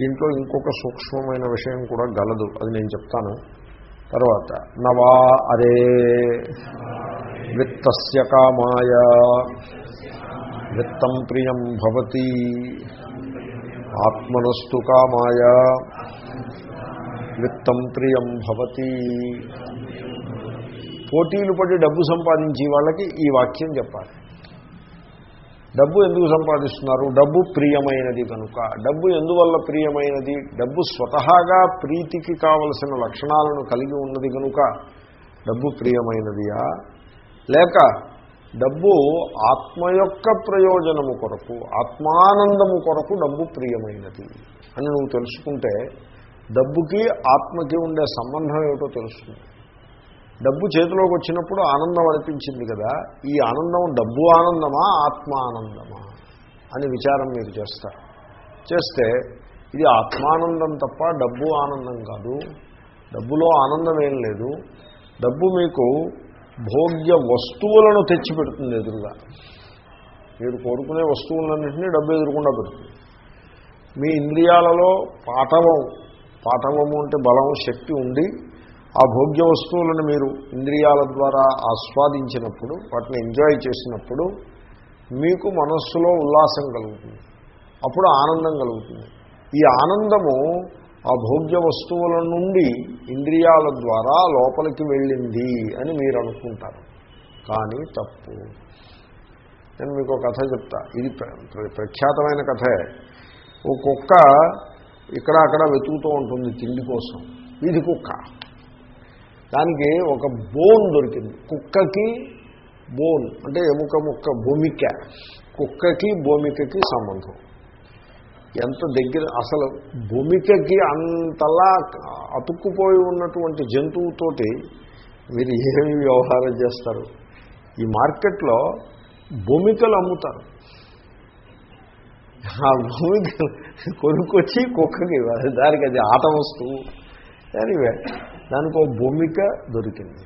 దీంట్లో ఇంకొక సూక్ష్మమైన విషయం కూడా గలదు. అది నేను చెప్తాను. తర్వాత నవా అరే విత్తస్య కామాయ. విత్తం ప్రియం భవతి. ఆత్మనస్తు కామాయ. విత్తం ప్రియం భవతి. పోటీలు పడి డబ్బు సంపాదించే వాళ్ళకి ఈ వాక్యం చెప్పాలి. డబ్బు ఎందుకు సంపాదిస్తున్నారు? డబ్బు ప్రియమైనది కనుక. డబ్బు ఎందువల్ల ప్రియమైనది? డబ్బు స్వతహాగా ప్రీతికి కావలసిన లక్షణాలను కలిగి ఉన్నది కనుక డబ్బు ప్రియమైనదియా? లేక డబ్బు ఆత్మ యొక్క ప్రయోజనము కొరకు ఆత్మానందము కొరకు డబ్బు ప్రియమైనది అని నువ్వు తెలుసుకుంటే డబ్బుకి ఆత్మకి ఉండే సంబంధం ఏమిటో తెలుస్తుంది డబ్బు చేతిలోకి వచ్చినప్పుడు ఆనందం అనిపించింది కదా. ఈ ఆనందం డబ్బు ఆనందమా ఆత్మ ఆనందమా అని విచారం మీరు చేస్తారు. చేస్తే ఇది ఆత్మానందం తప్ప డబ్బు ఆనందం కాదు. డబ్బులో ఆనందం ఏం లేదు. డబ్బు మీకు భోగ్య వస్తువులను తెచ్చిపెడుతుంది ఎదురుగా. మీరు కోరుకునే వస్తువులన్నింటినీ డబ్బు ఎదురుకుండా పెడుతుంది. మీ ఇంద్రియాలలో పాఠవం పాఠవము అంటే బలం శక్తి ఉండి ఆ భోగ్య వస్తువులను మీరు ఇంద్రియాల ద్వారా ఆస్వాదించినప్పుడు వాటిని ఎంజాయ్ చేసినప్పుడు మీకు మనస్సులో ఉల్లాసం కలుగుతుంది. అప్పుడు ఆనందం కలుగుతుంది. ఈ ఆనందము ఆ భోగ్య వస్తువుల నుండి ఇంద్రియాల ద్వారా లోపలికి వెళ్ళింది అని మీరు అనుకుంటారు. కానీ తప్పు. నేను మీకు ఒక కథ చెప్తా. ఇది ప్ర- ప్రఖ్యాతమైన కథే. ఓ కుక్క ఇక్కడ అక్కడ వెతుకుతూ ఉంటుంది తిండి కోసం. ఇది కుక్క. దానికి ఒక బోన్ దొరికింది. కుక్కకి బోన్ అంటే ఎముక ముక్క భూమిక. కుక్కకి భూమికకి సంబంధం. ఎంత దగ్గర అసలు భూమికకి అంతలా అతుక్కుపోయి ఉన్నటువంటి జంతువుతోటి మీరు ఏమి వ్యవహారం చేస్తారు? ఈ మార్కెట్లో భూమికలు అమ్ముతారు. ఆ భూమిక కొనుక్కొచ్చి కుక్కకి దానికి అది ఆట వస్తువు. ఎనీవే దానికి ఒక భూమిక దొరికింది.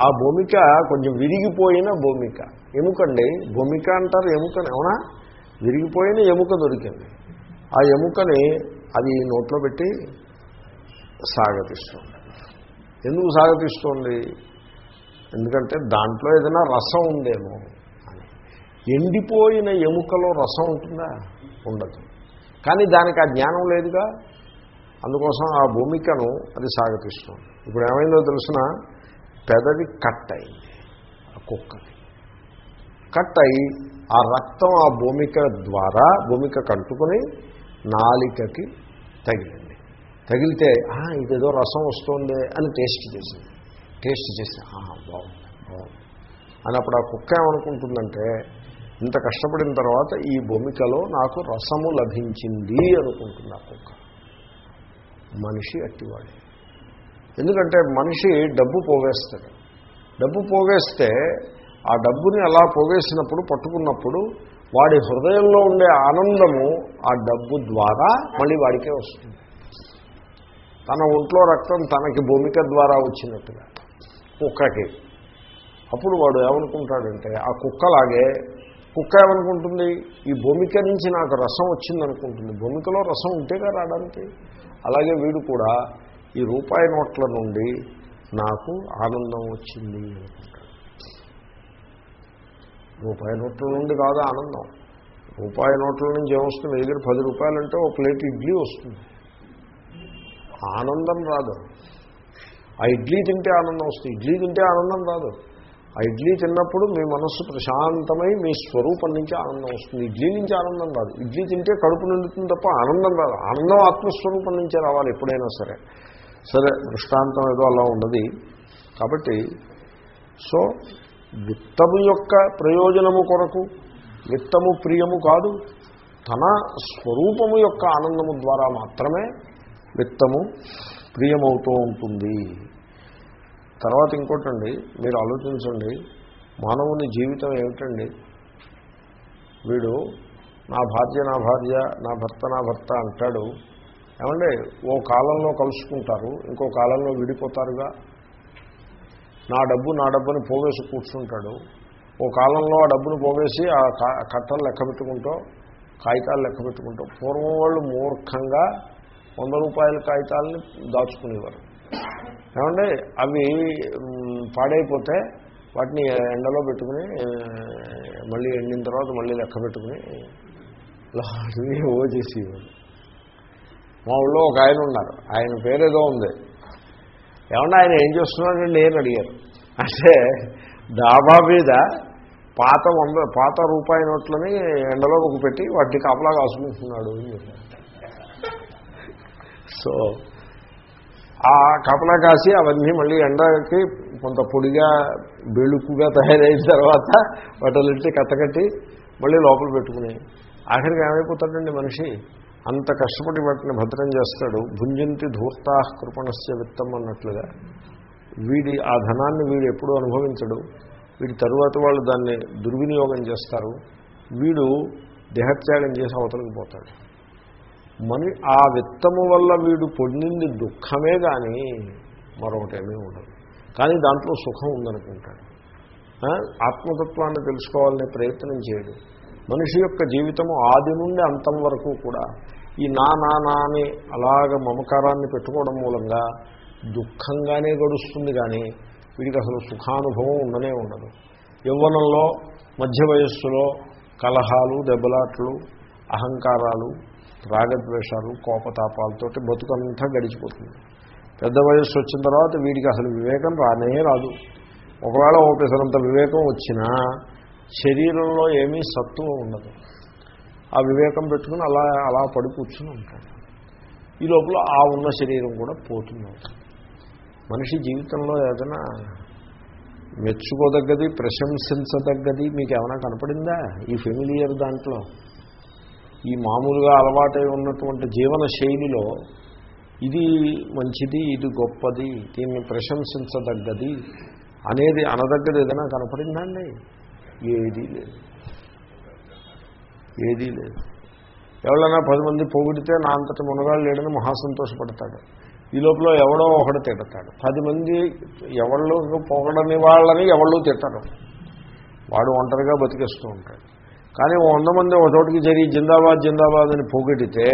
ఆ భూమిక కొంచెం విరిగిపోయిన భూమిక. ఎముకండి భూమిక అంటారు ఎముకని అవునా? విరిగిపోయిన ఎముక దొరికింది. ఆ ఎముకని అది నోట్లో పెట్టి సాగతిస్తుంది. ఎందుకు సాగతిస్తుంది? ఎందుకంటే దాంట్లో ఏదైనా రసం ఉందేమో అని. ఎండిపోయిన ఎముకలో రసం ఉంటుందా? ఉండదు. కానీ దానికి ఆ జ్ఞానం లేదుగా? అందుకోసం ఆ భూమికను అది సాగతిస్తుంది. ఇప్పుడు ఏమైందో తెలిసిన పెదవి కట్ అయింది ఆ కుక్కకి కట్ అయి ఆ రక్తం ఆ భూమిక ద్వారా భూమిక కంటుకొని నాలికకి తగిలింది. తగిలితే ఇదేదో రసం వస్తుంది అని టేస్ట్ చేసింది. టేస్ట్ చేసి బాగుంది బాగుంది. అని అప్పుడు ఆ కుక్క ఏమనుకుంటుందంటే ఇంత కష్టపడిన తర్వాత ఈ భూమికలో నాకు రసము లభించింది అనుకుంటుంది ఆ కుక్క. మనిషి అట్టివాడే. ఎందుకంటే మనిషి డబ్బు పోగేస్తాడు. డబ్బు పోగేస్తే ఆ డబ్బుని అలా పోగేసినప్పుడు పట్టుకున్నప్పుడు వాడి హృదయంలో ఉండే ఆనందము ఆ డబ్బు ద్వారా మళ్ళీ వాడికే వస్తుంది. తన ఒంట్లో రక్తం తనకి భూమిక ద్వారా వచ్చినట్టుగా కుక్కకి. అప్పుడు వాడు ఏమనుకుంటాడంటే ఆ కుక్కలాగే కుక్క ఏమనుకుంటుంది? ఈ భూమిక నుంచి నాకు రసం వచ్చిందనుకుంటుంది. భూమికలో రసం ఉంటేగా రావడానికి? అలాగే వీడు కూడా ఈ రూపాయి నోట్ల నుండి నాకు ఆనందం వచ్చింది అనుకుంటాడు. రూపాయి నోట్ల నుండి కాదు ఆనందం. రూపాయి నోట్ల నుంచి ఏమొస్తుంది? దగ్గర పది రూపాయలంటే ఒక ప్లేట్ ఇడ్లీ వస్తుంది. ఆనందం రాదు. ఆ ఇడ్లీ తింటే ఆనందం వస్తుంది. ఇడ్లీ తింటే ఆనందం రాదు. ఆ ఇడ్లీ తిన్నప్పుడు మీ మనస్సు ప్రశాంతమై మీ స్వరూపం నుంచి ఆనందం వస్తుంది. ఇడ్లీ నుంచి ఆనందం రాదు ఇడ్లీ తింటే కడుపు నిండుతుంది తప్ప ఆనందం రాదు ఆనందం ఆత్మస్వరూపం నుంచే రావాలి ఎప్పుడైనా సరే. సరే దృష్టాంతం ఏదో అలా ఉన్నది. కాబట్టి సో విత్తము యొక్క ప్రయోజనము కొరకు విత్తము ప్రియము కాదు తన స్వరూపము యొక్క ఆనందము ద్వారా మాత్రమే విత్తము ప్రియమవుతూ ఉంటుంది. తర్వాత ఇంకోటండి మీరు ఆలోచించండి మానవుని జీవితం ఏమిటండి? వీడు నా భార్య నా భార్య నా భర్త నా భర్త అంటాడు. ఏమంటే ఓ కాలంలో కలుసుకుంటారు ఇంకో కాలంలో విడిపోతారుగా. నా డబ్బు నా డబ్బుని పోవేసి కూర్చుంటాడు. ఓ కాలంలో ఆ డబ్బును పోవేసి ఆ కా- కట్టలు లెక్క పెట్టుకుంటూ కాగితాలు లెక్క పెట్టుకుంటూ పూర్వం వాళ్ళు మూర్ఖంగా వంద రూపాయల కాగితాలని దాచుకునేవారు. ఏమంటే అవి పాడైపోతే వాటిని ఎండలో పెట్టుకుని మళ్ళీ ఎండిన తర్వాత మళ్ళీ లెక్క పెట్టుకుని లాంటివి ఓ చేసేవారు మా ఊళ్ళో ఒక ఆయన ఉన్నారు. ఆయన పేరేదో ఉంది. ఏమన్నా ఆయన ఏం చేస్తున్నాడండి నేను అడిగారు అంటే డాబా మీద పాత వంద పాత రూపాయి నోట్లని ఎండలోకి పెట్టి వాటిని కాపలా కాసుకుంటున్నాడు అని చెప్పారు. సో ఆ కపలా కాసి అవన్నీ మళ్ళీ ఎండకి కొంత పొడిగా బెళుకుగా తయారైన తర్వాత వాటికి కట్టకట్టి మళ్ళీ లోపల పెట్టుకుని. ఆఖరికి ఏమైపోతాడండి మనిషి? అంత కష్టపడి వాటిని భద్రం చేస్తాడు. భుంజంతి ధూర్తా కృపణస్య విత్తం అన్నట్లుగా. వీడి ఆ ధనాన్ని వీడు ఎప్పుడూ అనుభవించడు. వీడి తరువాత వాళ్ళు దాన్ని దుర్వినియోగం చేస్తారు. వీడు దేహత్యాగం చేసి అవతలికి పోతాడు. మని ఆ విత్తము వల్ల వీడు పొందింది దుఃఖమే కానీ మరొకటేమీ ఉండదు. కానీ దాంట్లో సుఖం ఉందనుకుంటాడు. ఆత్మతత్వాన్ని తెలుసుకోవాలనే ప్రయత్నం చేయడు. మనిషి యొక్క జీవితము ఆది నుండి అంతం వరకు కూడా ఈ నా నా నా అని అలాగ మమకారాన్ని పెట్టుకోవడం మూలంగా దుఃఖంగానే గడుస్తుంది కానీ వీడికి అసలు సుఖానుభవం ఉండనే ఉండదు. యవ్వనంలో మధ్య వయస్సులో కలహాలు దెబ్బలాట్లు అహంకారాలు రాగద్వేషాలు కోపతాపాలతోటి బతుకంతా గడిచిపోతుంది. పెద్ద వయస్సు వచ్చిన తర్వాత వీడికి అసలు వివేకం రానే రాదు. ఒకవేళ ఓపెసరంత వివేకం వచ్చినా శరీరంలో ఏమీ సత్తువ ఉండదు. ఆ వివేకం పెట్టుకుని అలా అలా పడి కూర్చుని ఉంటాడు. ఈ లోపల ఆ ఉన్న శరీరం కూడా పోతుంది. మనిషి జీవితంలో ఏదైనా మెచ్చుకోదగ్గది ప్రశంసించదగ్గది మీకు ఏమైనా కనపడిందా? ఈ ఫెమిలియర్ దాంట్లో ఈ మామూలుగా అలవాటై ఉన్నటువంటి జీవన శైలిలో ఇది మంచిది ఇది గొప్పది దీన్ని ప్రశంసించదగ్గది అనేది అనదగ్గది ఏదైనా కనపడిందండి? ఏదీ లేదు. ఏదీ లేదు. ఎవరైనా పది మంది పొగిడితే నా అంతటి మునగాళ్ళు లేడని మహాసంతోషపడతాడు ఈ లోపల ఎవడో ఒకడు తిడతాడు. పది మంది ఎవళ్ళు పొగడని వాళ్ళని ఎవళ్ళు తిట్టరు. వాడు ఒంటరిగా బతికేస్తూ ఉంటాడు. కానీ ఓ వంద మంది ఒక చోటికి జరిగి జిందాబాద్ జిందాబాద్ అని పోగెడితే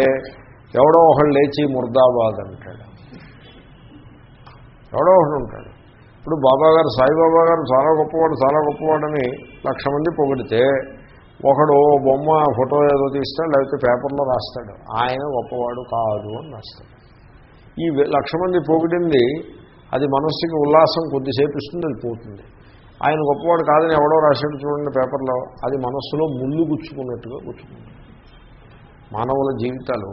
ఎవడో ఒకడు లేచి ముర్దాబాద్ అంటాడు. ఎవడో ఒకడు ఉంటాడు. ఇప్పుడు బాబా గారు సాయిబాబా గారు చాలా గొప్పవాడు చాలా గొప్పవాడని లక్ష మంది పొగిడితే ఒకడు బొమ్మ ఫోటో ఏదో తీస్తాడు లేకపోతే పేపర్లో రాస్తాడు. ఆయన గొప్పవాడు కాదు అని రాస్తాడు. ఈ లక్ష మంది పొగిడింది అది మనస్సుకి ఉల్లాసం కొద్దిసేపు ఇస్తుంది అది పోతుంది. ఆయన గొప్పవాడు కాదని ఎవడో రాశాడు చూడండి పేపర్లో అది మనస్సులో ముళ్ళు గుచ్చుకున్నట్టుగా గుచ్చుకుంటుంది మానవుల జీవితాలు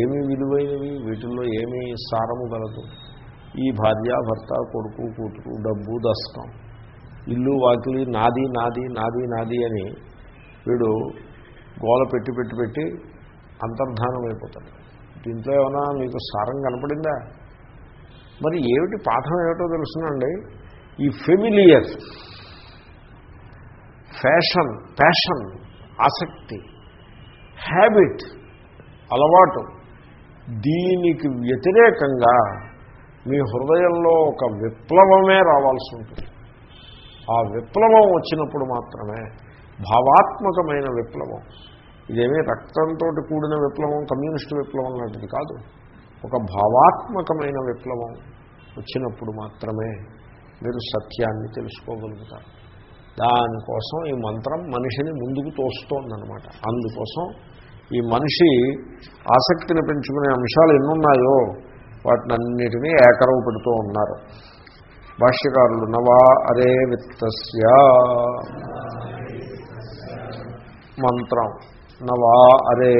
ఏమి విలువైనవి వీటిల్లో ఏమి సారము కలదు. ఈ భార్య భర్త కొడుకు కూతురు డబ్బు దస్తం. ఇల్లు వాకిలి నాది నాది నాది నాది అని వీడు గోల పెట్టి పెట్టి పెట్టి అంతర్ధానం అయిపోతాడు దీంట్లో ఏమైనా మీకు సారం కనపడిందా? మరి ఏమిటి పాఠం ఏమిటో తెలుసునండి. ఈ ఫెమిలియర్ ఫ్యాషన్ ప్యాషన్ ఆసక్తి హ్యాబిట్ అలవాటు దీనికి వ్యతిరేకంగా మీ హృదయంలో ఒక విప్లవమే రావాల్సి ఉంటుంది. ఆ విప్లవం వచ్చినప్పుడు మాత్రమే భావాత్మకమైన విప్లవం. ఇదేమీ రక్తంతో కూడిన విప్లవం కమ్యూనిస్టు విప్లవం లాంటిది కాదు. ఒక భావాత్మకమైన విప్లవం వచ్చినప్పుడు మాత్రమే మీరు సత్యాన్ని తెలుసుకోగలుగుతారు. దానికోసం ఈ మంత్రం మనిషిని ముందుకు తోస్తోందనమాట అందుకోసం ఈ మనిషి ఆసక్తిని పెంచుకునే అంశాలు ఎన్నున్నాయో వాటినన్నిటినీ ఏకరవు పెడుతూ ఉన్నారు. భాష్యకారులు నవా అరే విత్తస్య. మంత్రం నవా అరే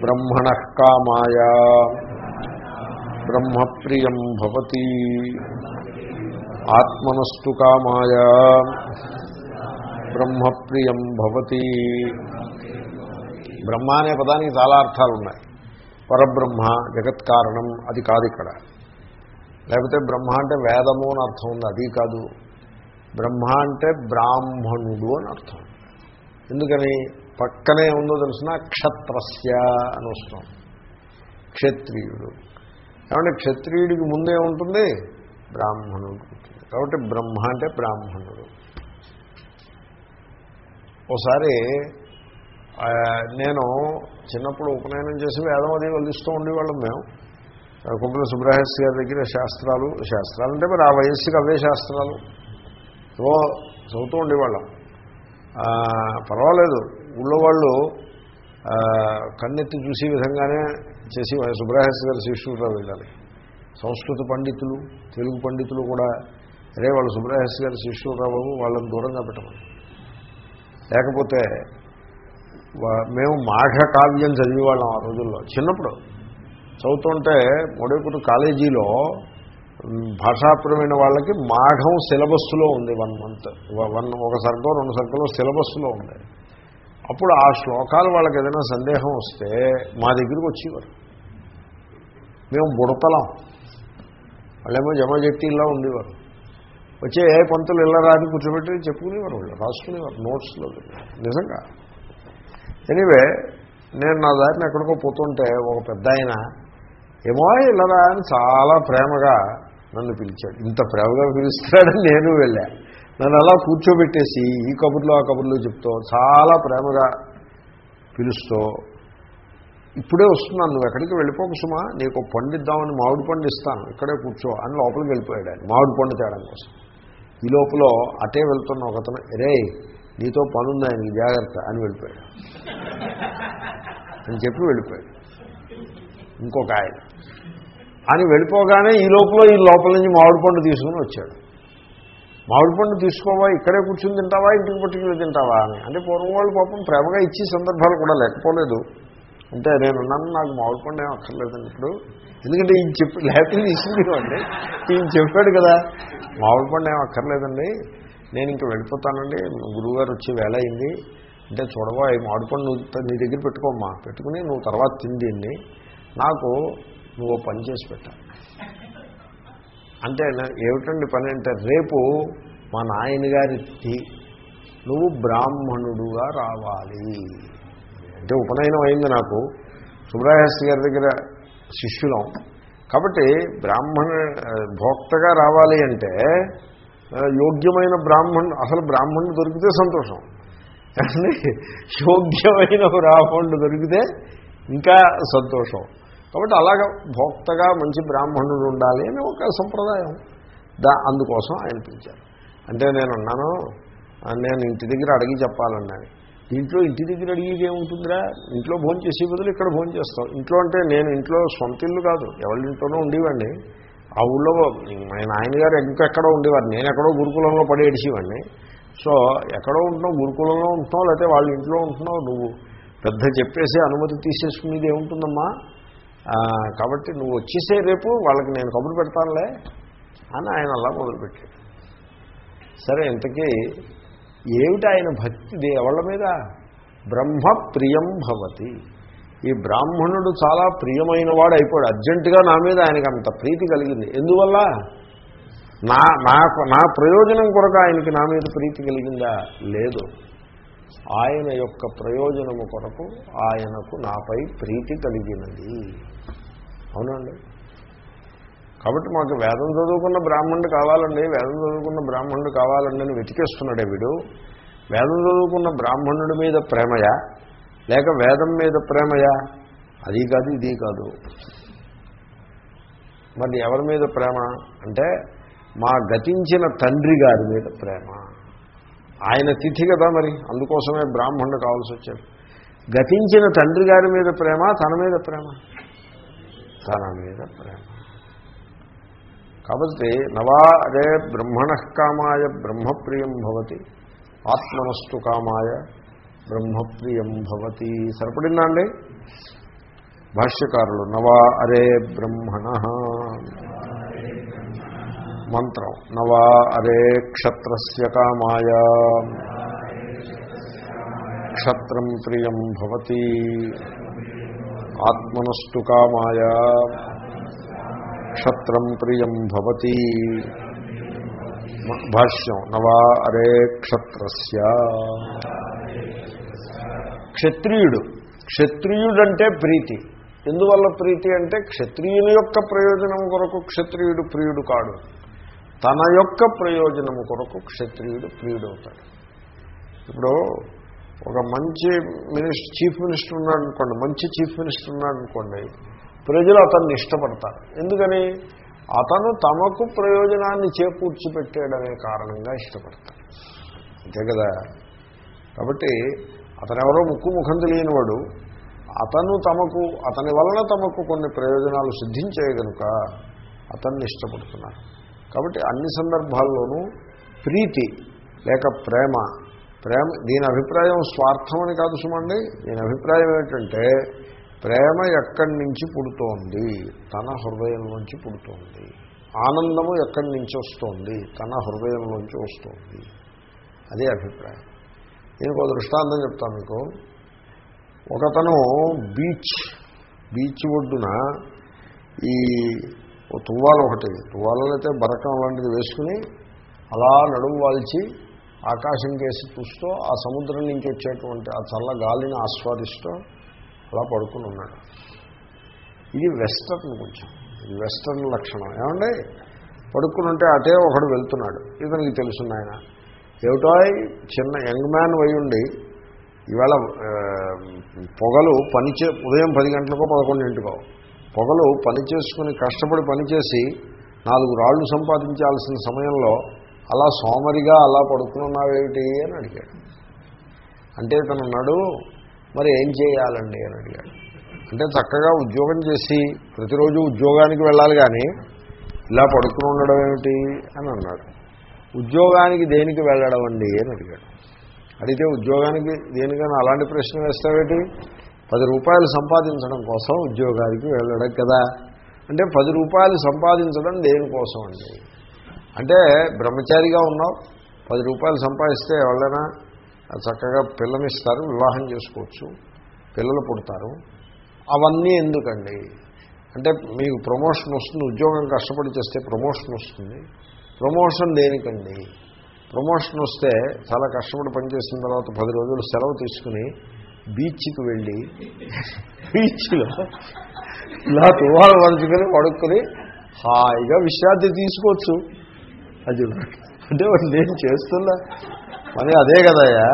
బ్రహ్మణ కామాయ. బ్రహ్మప్రియం భవతి. ఆత్మనస్తు కామాయ. బ్రహ్మప్రియం భవతి. బ్రహ్మ అనే పదానికి చాలా అర్థాలు ఉన్నాయి పరబ్రహ్మ జగత్ కారణం అది కాదు ఇక్కడ. లేకపోతే బ్రహ్మ అంటే వేదము అని అర్థం ఉంది అది కాదు. బ్రహ్మ అంటే బ్రాహ్మణుడు అని అర్థం. ఎందుకని? పక్కనే ఉందో తెలిసిన క్షత్రస్య అని వస్తాం క్షత్రియుడు. ఏమంటే క్షత్రియుడికి ముందే ఉంటుంది బ్రాహ్మణుడు. కాబట్టి బ్రహ్మ అంటే బ్రాహ్మణుడు. ఒకసారి నేను చిన్నప్పుడు ఉపనయనం చేసి వేదం అది వల్లిస్తూ ఉండేవాళ్ళం మేము. కుప్పల సుబ్రహస్ గారి దగ్గర శాస్త్రాలు శాస్త్రాలు అంటే మరి ఆ వయస్సుకి అవే శాస్త్రాలు. ఓ చదువుతూ ఉండేవాళ్ళం. పర్వాలేదు. ఊళ్ళో వాళ్ళు కన్నెత్తి చూసే విధంగానే చేసి సుబ్రహస్ గారి శిష్యులుగా వెళ్ళాలి సంస్కృత పండితులు తెలుగు పండితులు కూడా అరే వాళ్ళు సుబ్రహస్ గారి శిష్యులు బాబు వాళ్ళని దూరంగా పెట్టమని. లేకపోతే మేము మాఘ కావ్యం చదివేవాళ్ళం ఆ రోజుల్లో చిన్నప్పుడు. చదువుతుంటే మొడేపుడు కాలేజీలో భాషాపరమైన వాళ్ళకి మాఘం సిలబస్సులో ఉంది వన్ మంత్. వన్ ఒక సర్గం రెండు సర్గంలో సిలబస్లో ఉంది. అప్పుడు ఆ శ్లోకాలు వాళ్ళకి ఏదైనా సందేహం వస్తే మా దగ్గరికి వచ్చేవారు. మేము బుడతలం. వాళ్ళేమో జమజట్టిలా ఉండేవారు. వచ్చే ఏ పంతులు ఇలా రాని కూర్చోబెట్టి చెప్పుకునేవారు వాళ్ళు రాసుకునేవారు నోట్స్లో నిజంగా. ఎనీవే నేను నా దారిని ఎక్కడికో పోతుంటే ఒక పెద్ద ఆయన ఏమో ఇల్లరా అని చాలా ప్రేమగా నన్ను పిలిచాడు. ఇంత ప్రేమగా పిలుస్తాడని నేను వెళ్ళా. నన్ను అలా కూర్చోబెట్టేసి ఈ కబుర్లో ఆ కబుర్లు చెప్తూ చాలా ప్రేమగా పిలుస్తూ ఇప్పుడే వస్తున్నాను నువ్వు ఎక్కడికి వెళ్ళిపోక సుమా నీకు పండిద్దామని మామిడి పండు ఇస్తాను ఇక్కడే కూర్చో అని లోపలికి వెళ్ళిపోయాడు ఆయన మామిడి పండు తేడం కోసం. ఈ లోపల అటే వెళ్తున్న ఒకతను రే నీతో పనుంది ఆయనకి జాగ్రత్త? అని వెళ్ళిపోయాడు. అని చెప్పి వెళ్ళిపోయాడు. ఇంకొక ఆయన. అని వెళ్ళిపోగానే ఈ లోపల ఈ లోపల నుంచి మామిడి పండు తీసుకుని వచ్చాడు. మామిడి పండు తీసుకోవా? ఇక్కడే కూర్చుని తింటావా? ఇంటికి పట్టుకుని తింటావా? అని. అంటే పూర్వం వాళ్ళు పాపం ప్రేమగా ఇచ్చే సందర్భాలు కూడా లేకపోలేదు. అంటే నేను ఉన్నాను నాకు మామిడి పండు ఏం అక్కర్లేదండి ఇప్పుడు. ఎందుకంటే ఈయన చెప్పి లేకపోతే ఇచ్చింది అండి ఈయన చెప్పాడు కదా మామిడి పండు ఏం అక్కర్లేదండి. నేను ఇంక వెళ్ళిపోతానండి. గురువుగారు వచ్చి వేళ అయింది. అంటే చూడవా ఈ మామిడి పండు నువ్వు నీ దగ్గర పెట్టుకోమ్మా. పెట్టుకుని నువ్వు తర్వాత తిండి నాకు నువ్వు పని చేసి పెట్టా. అంటే ఏమిటండి పని అంటే రేపు మా నాయన గారికి నువ్వు బ్రాహ్మణుడుగా రావాలి. అంటే ఉపనయనం అయింది నాకు. సుబ్రహస్తి గారి దగ్గర శిష్యులం. కాబట్టి బ్రాహ్మణ భోక్తగా రావాలి అంటే యోగ్యమైన బ్రాహ్మణుడు అసలు బ్రాహ్మణుడు దొరికితే సంతోషం. కానీ యోగ్యమైన బ్రాహ్మణుడు దొరికితే ఇంకా సంతోషం. కాబట్టి అలాగ భోక్తగా మంచి బ్రాహ్మణుడు ఉండాలి అని ఒక సంప్రదాయం దా అందుకోసం ఆయన పిలిచారు. అంటే నేను అన్నాను నేను ఇంటి దగ్గర అడిగి చెప్పాలన్నాను. ఇంట్లో ఇంటి దగ్గర అడిగేది ఏముంటుందిరా? ఇంట్లో భోజనం చేసే బదులు ఇక్కడ భోజనం చేస్తాం ఇంట్లో అంటే నేను ఇంట్లో సొంత ఇల్లు కాదు ఎవరింట్లోనూ ఉండేవాడిని. ఆ ఊళ్ళో మా నాయనగారు ఇంకెక్కడో ఉండేవారు. నేను ఎక్కడో గురుకులంలో పడి ఏడిచేవాడిని. సో ఎక్కడో ఉంటున్నావు గురుకులంలో ఉంటున్నావు లేకపోతే వాళ్ళ ఇంట్లో ఉంటున్నావు నువ్వు పెద్ద చెప్పేసి అనుమతి తీసేసుకునేది ఏముంటుందమ్మా? కాబట్టి నువ్వు వచ్చేసే రేపు వాళ్ళకి నేను కబురు పెడతానులే అని ఆయన అలా మొదలుపెట్టాడు. సరే ఇంతకీ ఏమిటి ఆయన భక్తి? ఎవళ్ళ మీద? బ్రహ్మ ప్రియం భవతి. ఈ బ్రాహ్మణుడు చాలా ప్రియమైన వాడు అయిపోయాడు. అర్జెంటుగా నా మీద ఆయనకు అంత ప్రీతి కలిగింది. ఎందువల్ల? నా నాకు నా ప్రయోజనం కొరకు ఆయనకి నా మీద ప్రీతి కలిగిందా? లేదు. ఆయన యొక్క ప్రయోజనము కొరకు ఆయనకు నాపై ప్రీతి కలిగినది. అవునండి కాబట్టి మాకు వేదం చదువుకున్న బ్రాహ్మణుడు కావాలండి వేదం చదువుకున్న బ్రాహ్మణుడు కావాలండి అని వెతికేస్తున్నాడే వీడు. వేదం చదువుకున్న బ్రాహ్మణుడి మీద ప్రేమయా? లేక వేదం మీద ప్రేమయా? అది కాదు ఇది కాదు. మరి ఎవరి మీద ప్రేమ? అంటే మా గతించిన తండ్రి గారి మీద ప్రేమ. ఆయన తిథి కదా మరి అందుకోసమే బ్రాహ్మణుడు కావాల్సి వచ్చాడు. గతించిన తండ్రి గారి మీద ప్రేమ తన మీద ప్రేమ. తన మీద ప్రేమ. కాబట్టి నవా అరే బ్రహ్మణ కామాయ బ్రహ్మప్రియం భవతి ఆత్మనస్తు కామాయ బ్రహ్మప్రియం భవతి. సరిపడిందా అండి? భాష్యకారులు నవా అరే బ్రహ్మణ. మంత్రం నవా అరే క్షత్రస్య కామాయ క్షత్రం ప్రియం భవతి ఆత్మనస్తు కామాయ క్షత్రం ప్రియం భవతి. భాష్యం నవా అరే క్షత్రస్య. క్షత్రియుడు. క్షత్రియుడంటే ప్రీతి. ఎందువల్ల ప్రీతి అంటే క్షత్రియుని యొక్క ప్రయోజనం కొరకు క్షత్రియుడు ప్రియుడు కాడు. తన యొక్క ప్రయోజనము కొరకు క్షత్రియుడు ప్రియుడవుతాడు ఇప్పుడు ఒక మంచి మినిస్టర్ చీఫ్ మినిస్టర్ ఉన్నాడు అనుకోండి మంచి చీఫ్ మినిస్టర్ ఉన్నాడు అనుకోండి ప్రజలు అతన్ని ఇష్టపడతారు. ఎందుకని? అతను తమకు ప్రయోజనాన్ని చేకూర్చిపెట్టాడనే కారణంగా ఇష్టపడతారు అంతే కదా? కాబట్టి అతనెవరో ముక్కు ముఖం తెలియనివాడు. అతను తమకు అతని వలన తమకు కొన్ని ప్రయోజనాలు సిద్ధించే కనుక అతన్ని ఇష్టపడుతున్నారు. కాబట్టి అన్ని సందర్భాల్లోనూ ప్రీతి లేక ప్రేమ ప్రేమ దీని అభిప్రాయం స్వార్థం అని కాదు సుమండి. దీని అభిప్రాయం ఏంటంటే ప్రేమ ఎక్కడి నుంచి పుడుతోంది? తన హృదయంలోంచి పుడుతోంది. ఆనందము ఎక్కడి నుంచి వస్తోంది? తన హృదయంలోంచి వస్తోంది. అదే అభిప్రాయం. దీనికి ఒక దృష్టాంతం చెప్తాను మీకు. ఒకతను బీచ్ బీచ్ ఒడ్డున ఈ తువ్వాలు ఒకటి తువ్వాలలో అయితే బరకం లాంటిది వేసుకుని అలా నడుము వాల్చి ఆకాశం కేసి చూస్తూ ఆ సముద్రం నుంచి వచ్చేటువంటి ఆ చల్ల గాలిని ఆస్వాదిస్తూ అలా పడుకుని ఉన్నాడు. ఇది వెస్టర్న్ కొంచెం. ఇది వెస్టర్న్ లక్షణం. ఏమండి? పడుకుని ఉంటే అటే ఒకడు వెళ్తున్నాడు. ఇతనికి తెలుసున్న ఆయన ఏమిటో చిన్న యంగ్ మ్యాన్ అయి ఉండి ఈవేళ పొగలు పనిచే ఉదయం పది గంటలకో పదకొండింటికో పొగలు పని చేసుకుని కష్టపడి పనిచేసి నాలుగు రాళ్ళు సంపాదించాల్సిన సమయంలో అలా సోమరిగా అలా పడుకున్నావేమిటి అని అడిగాడు. అంటే ఇతను అన్నాడు మరి ఏం చేయాలండి అని అడిగాడు. అంటే చక్కగా ఉద్యోగం చేసి ప్రతిరోజు ఉద్యోగానికి వెళ్ళాలి కానీ ఇలా పడుకుని ఉండడం ఏమిటి అని అన్నాడు. ఉద్యోగానికి దేనికి వెళ్ళడం అండి అని అడిగాడు. అడిగితే ఉద్యోగానికి దేనికైనా అలాంటి ప్రశ్న వేస్తావేటి పది రూపాయలు సంపాదించడం కోసం ఉద్యోగానికి వెళ్ళడం కదా. అంటే పది రూపాయలు సంపాదించడం దేనికోసం అండి? అంటే బ్రహ్మచారిగా ఉన్నావు పది రూపాయలు సంపాదిస్తే ఎవరైనా చక్కగా పిల్లనిస్తారు వివాహం చేసుకోవచ్చు పిల్లలు పుడతారు. అవన్నీ ఎందుకండి? అంటే మీకు ప్రమోషన్ వస్తుంది ఉద్యోగం కష్టపడి చేస్తే ప్రమోషన్ వస్తుంది. ప్రమోషన్ దేనికండి? ప్రమోషన్ వస్తే చాలా కష్టపడి పనిచేసిన తర్వాత పది రోజులు సెలవు తీసుకుని బీచ్కి వెళ్ళి బీచ్లో ఇలా తువాలు పరుచుకొని పడుకొని హాయిగా విశ్రాంతి తీసుకోవచ్చు. అది అంటే నేను చేస్తున్నా. మరి అదే కదయ్యా.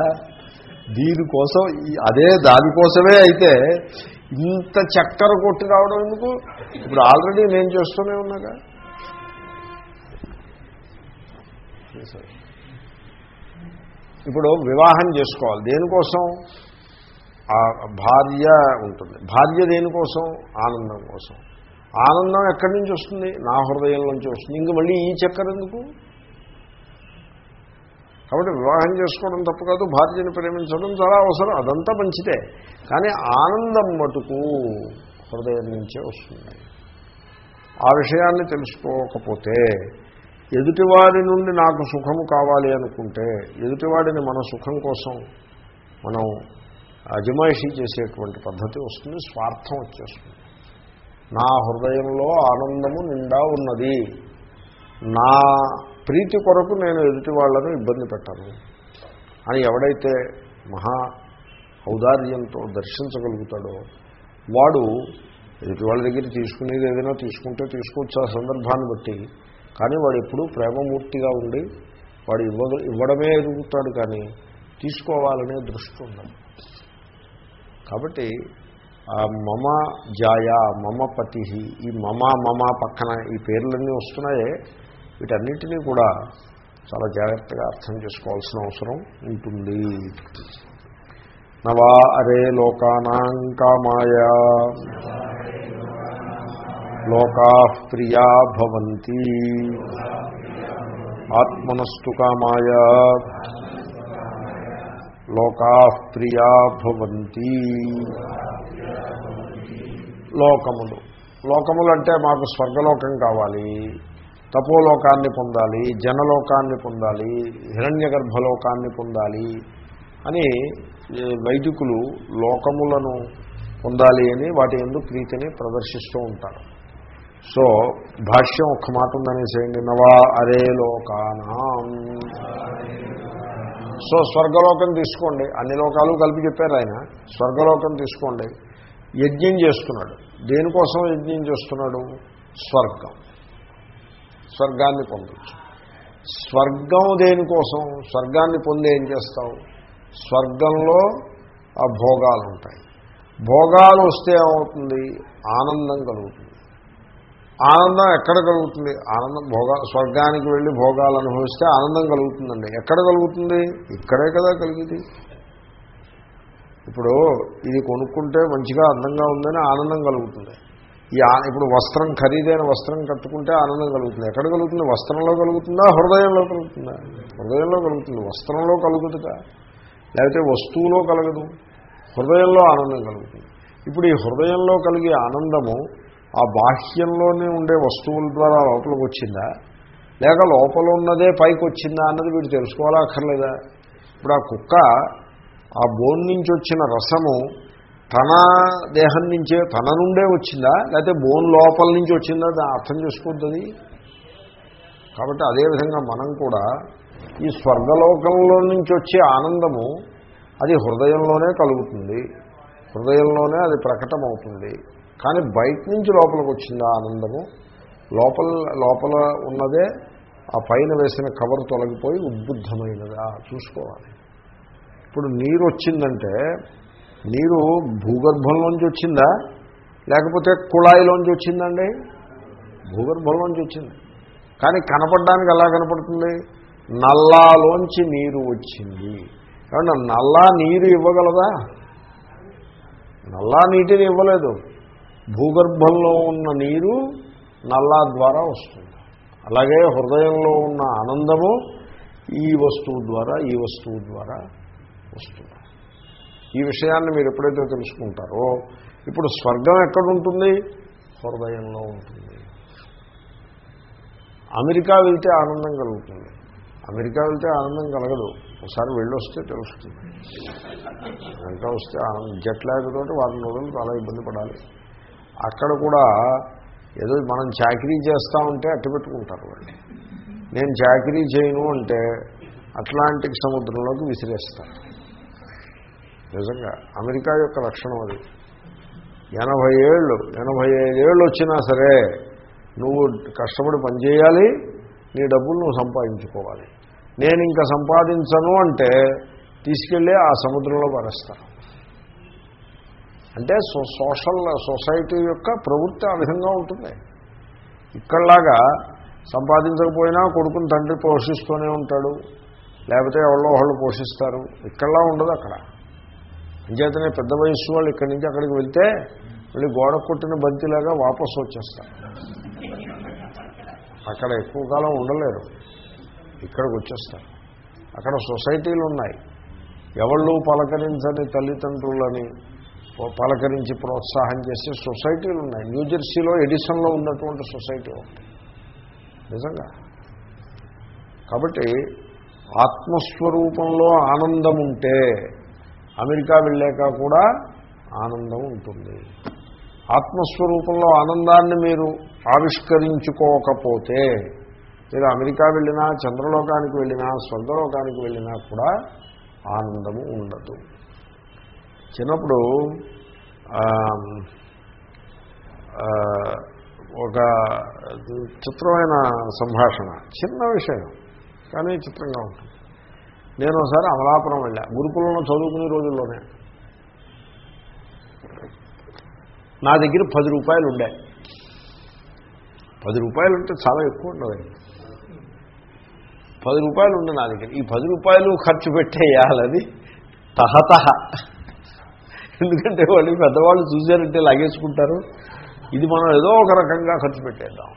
దీనికోసం అదే దానికోసమే అయితే ఇంత చక్కెర కొట్టి రావడం ఎందుకు? ఇప్పుడు ఆల్రెడీ నేను చేస్తూనే ఉన్నాగా. ఇప్పుడు వివాహం చేసుకోవాలి. దేనికోసం? భార్య ఉంటుంది. భార్య దేనికోసం? ఆనందం కోసం. ఆనందం ఎక్కడి నుంచి వస్తుంది? నా హృదయం నుంచి వస్తుంది. ఇంక మళ్ళీ ఈ చక్కెర ఎందుకు? కాబట్టి వివాహం చేసుకోవడం తప్పు కాదు భార్యను ప్రేమించడం చాలా అవసరం అదంతా మంచిదే. కానీ ఆనందం మటుకు హృదయం నుంచే వస్తుంది. ఆ విషయాన్ని తెలుసుకోకపోతే ఎదుటివారి నుండి నాకు సుఖము కావాలి అనుకుంటే ఎదుటివాడిని మన సుఖం కోసం మనం అజమాయిషీ చేసేటువంటి పద్ధతి వస్తుంది స్వార్థం వచ్చేస్తుంది. నా హృదయంలో ఆనందము నిండా ఉన్నది. నా ప్రీతి కొరకు నేను ఎదుటి వాళ్ళను ఇబ్బంది పెట్టను. అని ఎవడైతే మహా ఔదార్యంతో దర్శించగలుగుతాడో వాడు ఎదుటి వాళ్ళ దగ్గర తీసుకునేది ఏదైనా తీసుకుంటే తీసుకోవచ్చు ఆ సందర్భాన్ని బట్టి కానీ వాడు ఎప్పుడూ ప్రేమమూర్తిగా ఉండి వాడు ఇవ్వ ఇవ్వడమే ఎదుగుతాడు కానీ తీసుకోవాలనే దృష్టి ఉండదు. కాబట్టి ఆ మమ జాయ మమ పతి ఈ మమ మమ పక్కన ఈ పేర్లన్నీ వస్తున్నాయే. వీటన్నిటినీ కూడా చాలా జాగ్రత్తగా అర్థం చేసుకోవాల్సిన అవసరం ఉంటుంది. నవా అరే లోకానాం కామాయ. లోకా ప్రియా భవంతి. ఆత్మనస్తు కామాయా. లోకా ప్రియా భవంతి. లోకములు. లోకములు అంటే మాకు స్వర్గలోకం కావాలి. తపోలోకాన్ని పొందాలి జనలోకాన్ని పొందాలి హిరణ్య గర్భలోకాన్ని పొందాలి అని వైదికులు లోకములను పొందాలి అని వాటి ఎందుకు ప్రీతిని ప్రదర్శిస్తూ ఉంటారు. సో భాష్యం ఒక్క మాట ఉందనేసేయండి నవా అరే లోకానాం. సో స్వర్గలోకం తీసుకోండి అన్ని లోకాలు కలిపి చెప్పారు ఆయన స్వర్గలోకం తీసుకోండి. యజ్ఞం చేస్తున్నాడు. దేనికోసం యజ్ఞం చేస్తున్నాడు? స్వర్గం. స్వర్గాన్ని పొందొచ్చు స్వర్గం దేనికోసం? స్వర్గాన్ని పొంది ఏం చేస్తావు? స్వర్గంలో ఆ భోగాలు ఉంటాయి భోగాలు వస్తే ఏమవుతుంది? ఆనందం కలుగుతుంది. ఆనందం ఎక్కడ కలుగుతుంది? ఆనందం భోగా స్వర్గానికి వెళ్ళి భోగాలు అనుభవిస్తే ఆనందం కలుగుతుందండి. ఎక్కడ కలుగుతుంది? ఇక్కడే కదా కలిగింది. ఇప్పుడు ఇది కొనుక్కుంటే మంచిగా అందంగా ఉందని ఆనందం కలుగుతుంది. ఈ ఇప్పుడు వస్త్రం ఖరీదైన వస్త్రం కట్టుకుంటే ఆనందం కలుగుతుంది. ఎక్కడ కలుగుతుంది? వస్త్రంలో కలుగుతుందా? హృదయంలో కలుగుతుందా? హృదయంలో కలుగుతుంది. వస్త్రంలో కలుగుతుందా? లేకపోతే వస్తువులో కలగదు. హృదయంలో ఆనందం కలుగుతుంది. ఇప్పుడు ఈ హృదయంలో కలిగే ఆనందము ఆ బాహ్యంలోనే ఉండే వస్తువుల ద్వారా లోపలికి వచ్చిందా? లేక లోపల ఉన్నదే పైకి వచ్చిందా అన్నది వీడు తెలుసుకోవాలా అక్కర్లేదా? ఇప్పుడు ఆ కుక్క ఆ బోన్ నుంచి వచ్చిన రసము తన దేహం నుంచే తన నుండే వచ్చిందా? లేకపోతే బోన్ లోపల నుంచి వచ్చిందా? దాన్ని అర్థం చేసుకోవద్దు కాబట్టి అదేవిధంగా మనం కూడా ఈ స్వర్గలోకంలో నుంచి వచ్చే ఆనందము అది హృదయంలోనే కలుగుతుంది. హృదయంలోనే అది ప్రకటమవుతుంది. కానీ బయట నుంచి లోపలికి వచ్చింది ఆ ఆనందము? లోపల లోపల ఉన్నదే ఆ పైన వేసిన కవర్ తొలగిపోయి ఉద్బుద్ధమైనదా? చూసుకోవాలి. ఇప్పుడు నీరు వచ్చిందంటే నీరు భూగర్భంలోంచి వచ్చిందా? లేకపోతే కుళాయిలోంచి వచ్చిందండి? భూగర్భంలోంచి వచ్చింది. కానీ కనపడడానికి ఎలా కనపడుతుంది? నల్లాలోంచి నీరు వచ్చింది. ఏమన్నా నల్లా నీరు ఇవ్వగలదా? నల్లా నీటిని ఇవ్వలేదు. భూగర్భంలో ఉన్న నీరు నల్లా ద్వారా వస్తుంది. అలాగే హృదయంలో ఉన్న ఆనందము ఈ వస్తువు ద్వారా ఈ వస్తువు ద్వారా వస్తుంది. ఈ విషయాన్ని మీరు ఎప్పుడైతే తెలుసుకుంటారో ఇప్పుడు స్వర్గం ఎక్కడుంటుంది? హృదయంలో ఉంటుంది. అమెరికా వెళ్తే ఆనందం కలుగుతుంది. అమెరికా వెళ్తే ఆనందం కలగదు. ఒకసారి వెళ్ళొస్తే తెలుస్తుంది. వెంట వస్తే ఆనందం. జెట్ తోటి వారం రోజులు చాలా ఇబ్బంది పడాలి. అక్కడ కూడా ఏదో మనం చాకరీ చేస్తామంటే అట్టు పెట్టుకుంటారు వాళ్ళు. నేను చాకరీ చేయను అంటే అట్లాంటిక్ సముద్రంలోకి విసిరేస్తాను నిజంగా అమెరికా యొక్క లక్షణం అది. ఎనభై ఏళ్ళు ఎనభై ఐదేళ్ళు వచ్చినా సరే నువ్వు కష్టపడి పనిచేయాలి నీ డబ్బులు నువ్వు సంపాదించుకోవాలి. నేను ఇంకా సంపాదించను అంటే తీసుకెళ్ళి ఆ సముద్రంలో పరేస్తాను అంటే సో సోషల్ సొసైటీ యొక్క ప్రవృత్తి ఆ విధంగా ఉంటుంది. ఇక్కడలాగా సంపాదించకపోయినా కొడుకుని తండ్రి పోషిస్తూనే ఉంటాడు. లేకపోతే ఎవరో వాళ్ళు పోషిస్తారు. ఇక్కడలా ఉండదు అక్కడ. అంచేతనే పెద్ద వయస్సు వాళ్ళు ఇక్కడి నుంచి అక్కడికి వెళ్తే మళ్ళీ గోడ కొట్టిన బంతిలాగా వాపసు వచ్చేస్తారు. అక్కడ ఎక్కువ కాలం ఉండలేరు. ఇక్కడికి వచ్చేస్తారు. అక్కడ సొసైటీలు ఉన్నాయి. ఎవళ్ళు పలకరించని తల్లిదండ్రులని పలకరించి ప్రోత్సాహం చేసే సొసైటీలు ఉన్నాయి. న్యూజెర్సీలో ఎడిసన్లో ఉన్నటువంటి సొసైటీ ఉంది నిజంగా. కాబట్టి ఆత్మస్వరూపంలో ఆనందం ఉంటే అమెరికా వెళ్ళాక కూడా ఆనందం ఉంటుంది. ఆత్మస్వరూపంలో ఆనందాన్ని మీరు ఆవిష్కరించుకోకపోతే మీరు అమెరికా వెళ్ళినా చంద్రలోకానికి వెళ్ళినా స్వర్గలోకానికి వెళ్ళినా కూడా ఆనందము ఉండదు. చిన్నప్పుడు ఒక చిత్రమైన సంభాషణ చిన్న విషయం కానీ చిత్రంగా ఉంటుంది. నేను ఒకసారి అమలాపురం వెళ్ళా. గురుకులంలో చదువుకునే రోజుల్లోనే. నా దగ్గర పది రూపాయలు ఉండే. పది రూపాయలు ఉంటే చాలా ఎక్కువ ఉండదు. పది రూపాయలు ఉండే నా దగ్గర. ఈ పది రూపాయలు ఖర్చు పెట్టేయాలది తహతహ. ఎందుకంటే వాళ్ళు పెద్దవాళ్ళు చూశారంటే లాగేసుకుంటారు. ఇది మనం ఏదో ఒక రకంగా ఖర్చు పెట్టేద్దాం.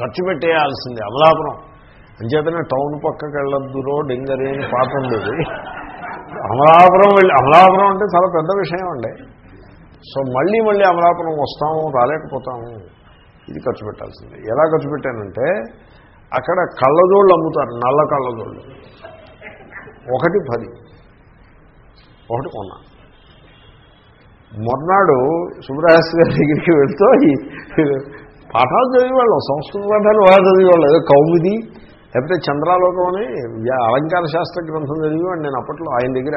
ఖర్చు పెట్టేయాల్సింది. అమలాపురం. అంచేతనే టౌన్ పక్కకి రోడ్ ఇంగరే అని పాట ఉండేది. అమలాపురం వెళ్ళి అమలాపురం అంటే చాలా పెద్ద విషయం అండి. సో మళ్ళీ మళ్ళీ అమలాపురం వస్తాము రాలేకపోతాము ఇది ఖర్చు పెట్టాల్సింది. ఎలా ఖర్చు పెట్టానంటే అక్కడ కళ్ళజోళ్ళు అమ్ముతారు నల్ల కళ్ళజోళ్ళు. ఒకటి పది. ఒకటి కొన్నా. మొన్నాడు సుబ్రహస్ గారి దగ్గరికి వెళ్తూ పాఠాలు చదివేవాళ్ళం సంస్కృత పాఠాలు బాగా చదివేవాళ్ళు. ఏదో కౌమిది లేకపోతే చంద్రాలోకం అని అలంకార శాస్త్ర గ్రంథం చదివేవాడు నేను అప్పట్లో ఆయన దగ్గర.